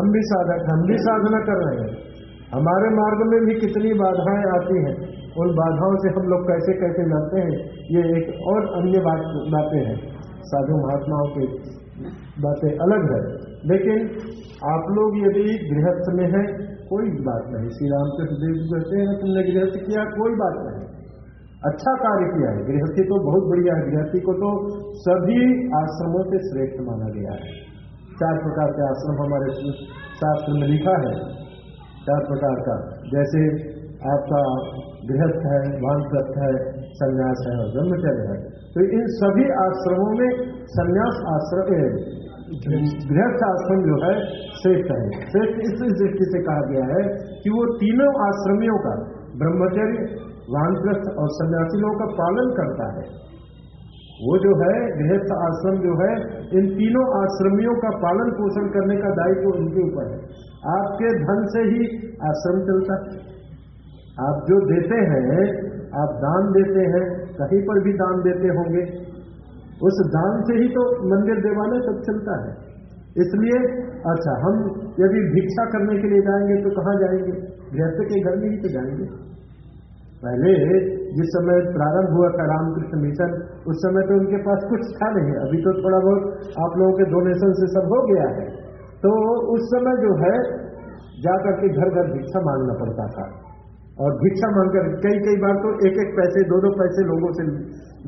S1: हम भी साधक हम भी साधना कर रहे हैं। हमारे मार्ग में भी कितनी बाधाएँ आती हैं, उन बाधाओं से हम लोग कैसे कैसे लड़ते हैं, ये एक और अन्य बात, बातें हैं। साधु महात्माओं की बातें अलग है, लेकिन आप लोग यदि गृहस्थ में हैं, कोई बात नहीं। श्री रामकृष्ण देव कहते हैं, तुमने गृहस्थ किया, कोई बात नहीं। अच्छा कार्य किया है। गृहस्थी तो बहुत बढ़िया है। गृहस्थी को तो सभी आश्रमों से श्रेष्ठ माना गया है। चार प्रकार के आश्रम हमारे शास्त्र में लिखा है। चार प्रकार का। जैसे आपका गृहस्थ है वानप्रस्थ है, संन्यास है और ब्रह्मचर्य है। तो इन सभी आश्रमों में संन्यास आश्रम गृहस्थ आश्रम जो है, श्रेष्ठ है। श्रेष्ठ इस दृष्टि से कहा गया है कि वो तीनों आश्रमियों का, ब्रह्मचर्य वानप्रस्थ और सन्यासी लोगों का पालन करता है। वो जो है गृहस्थ आश्रम जो है, इन तीनों आश्रमियों का पालन पोषण करने का दायित्व तो उनके ऊपर है। आपके धन से ही आश्रम चलता है। आप जो देते हैं, आप दान देते हैं, कहीं पर भी दान देते होंगे। उस दान से ही तो मंदिर देवालय सब चलता है। इसलिए अच्छा हम यदि भिक्षा करने के लिए जाएँगे तो कहाँ जाएँगे? गृहस्थ के घर में ही तो जाएँगे। पहले जिस समय प्रारंभ हुआ था रामकृष्ण मिशन, उस समय तो उनके पास कुछ था नहीं। अभी तो थोड़ा बहुत आप लोगों के डोनेशन से सब हो गया है। तो उस समय जो है, जाकर के घर घर भिक्षा मांगना पड़ता था। और भिक्षा मांगकर कई कई बार तो एक एक पैसे दो दो पैसे लोगों से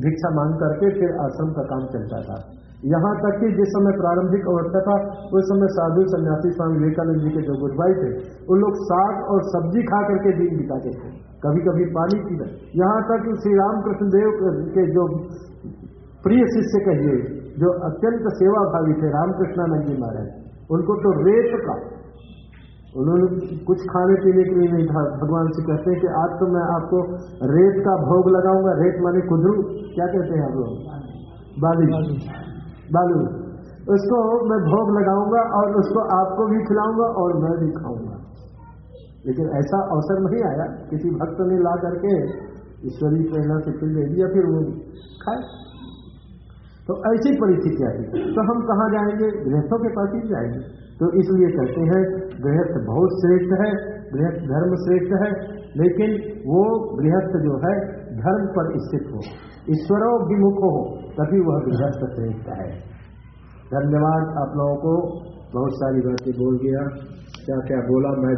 S1: भिक्षा मांग करके फिर आश्रम का काम चलता था। यहाँ तक कि जिस समय प्रारंभिक अवस्था था, उस समय साधु सन्यासी स्वामी विवेकानंद जी के जो गुजबाई थे उन लोग साग और सब्ज़ी खा करके दिन बिताते थे। कभी कभी पानी पीना यहाँ तक कि श्री रामकृष्ण देव के जो प्रिय शिष्य कहिए, जो अत्यंत सेवा भावी थे, रामकृष्णानंद जी महाराज। उनको तो रेत का। उन्होंने कुछ खाने पीने के लिए नहीं था। भगवान से कहते हैं कि आज तो मैं आपको रेत का भोग लगाऊँगा। रेत माने कुदरू। क्या कहते हैं आप लोग? बालू। बालू। उसको मैं भोग लगाऊँगा और उसको आपको भी खिलाऊँगा और मैं भी खाऊँगा। लेकिन ऐसा अवसर नहीं आया। किसी भक्त ने ला करके ईश्वरीय प्रेरणा से फिर ले लिया, फिर वो खाए। तो ऐसी परिस्थितियाँ थी तो हम कहाँ जाएँगे? गृहस्थों के पास ही जाएँगे। तो इसलिए कहते हैं, गृहस्थ बहुत श्रेष्ठ है, गृहस्थ धर्म श्रेष्ठ है, लेकिन वो गृहस्थ जो है, धर्म पर स्थित हो, ईश्वरों विमुख हो, तभी वह गृहस्थ श्रेष्ठ है। धन्यवाद आप लोगों को। बहुत सारी बातें बोल गया क्या क्या बोला? मैं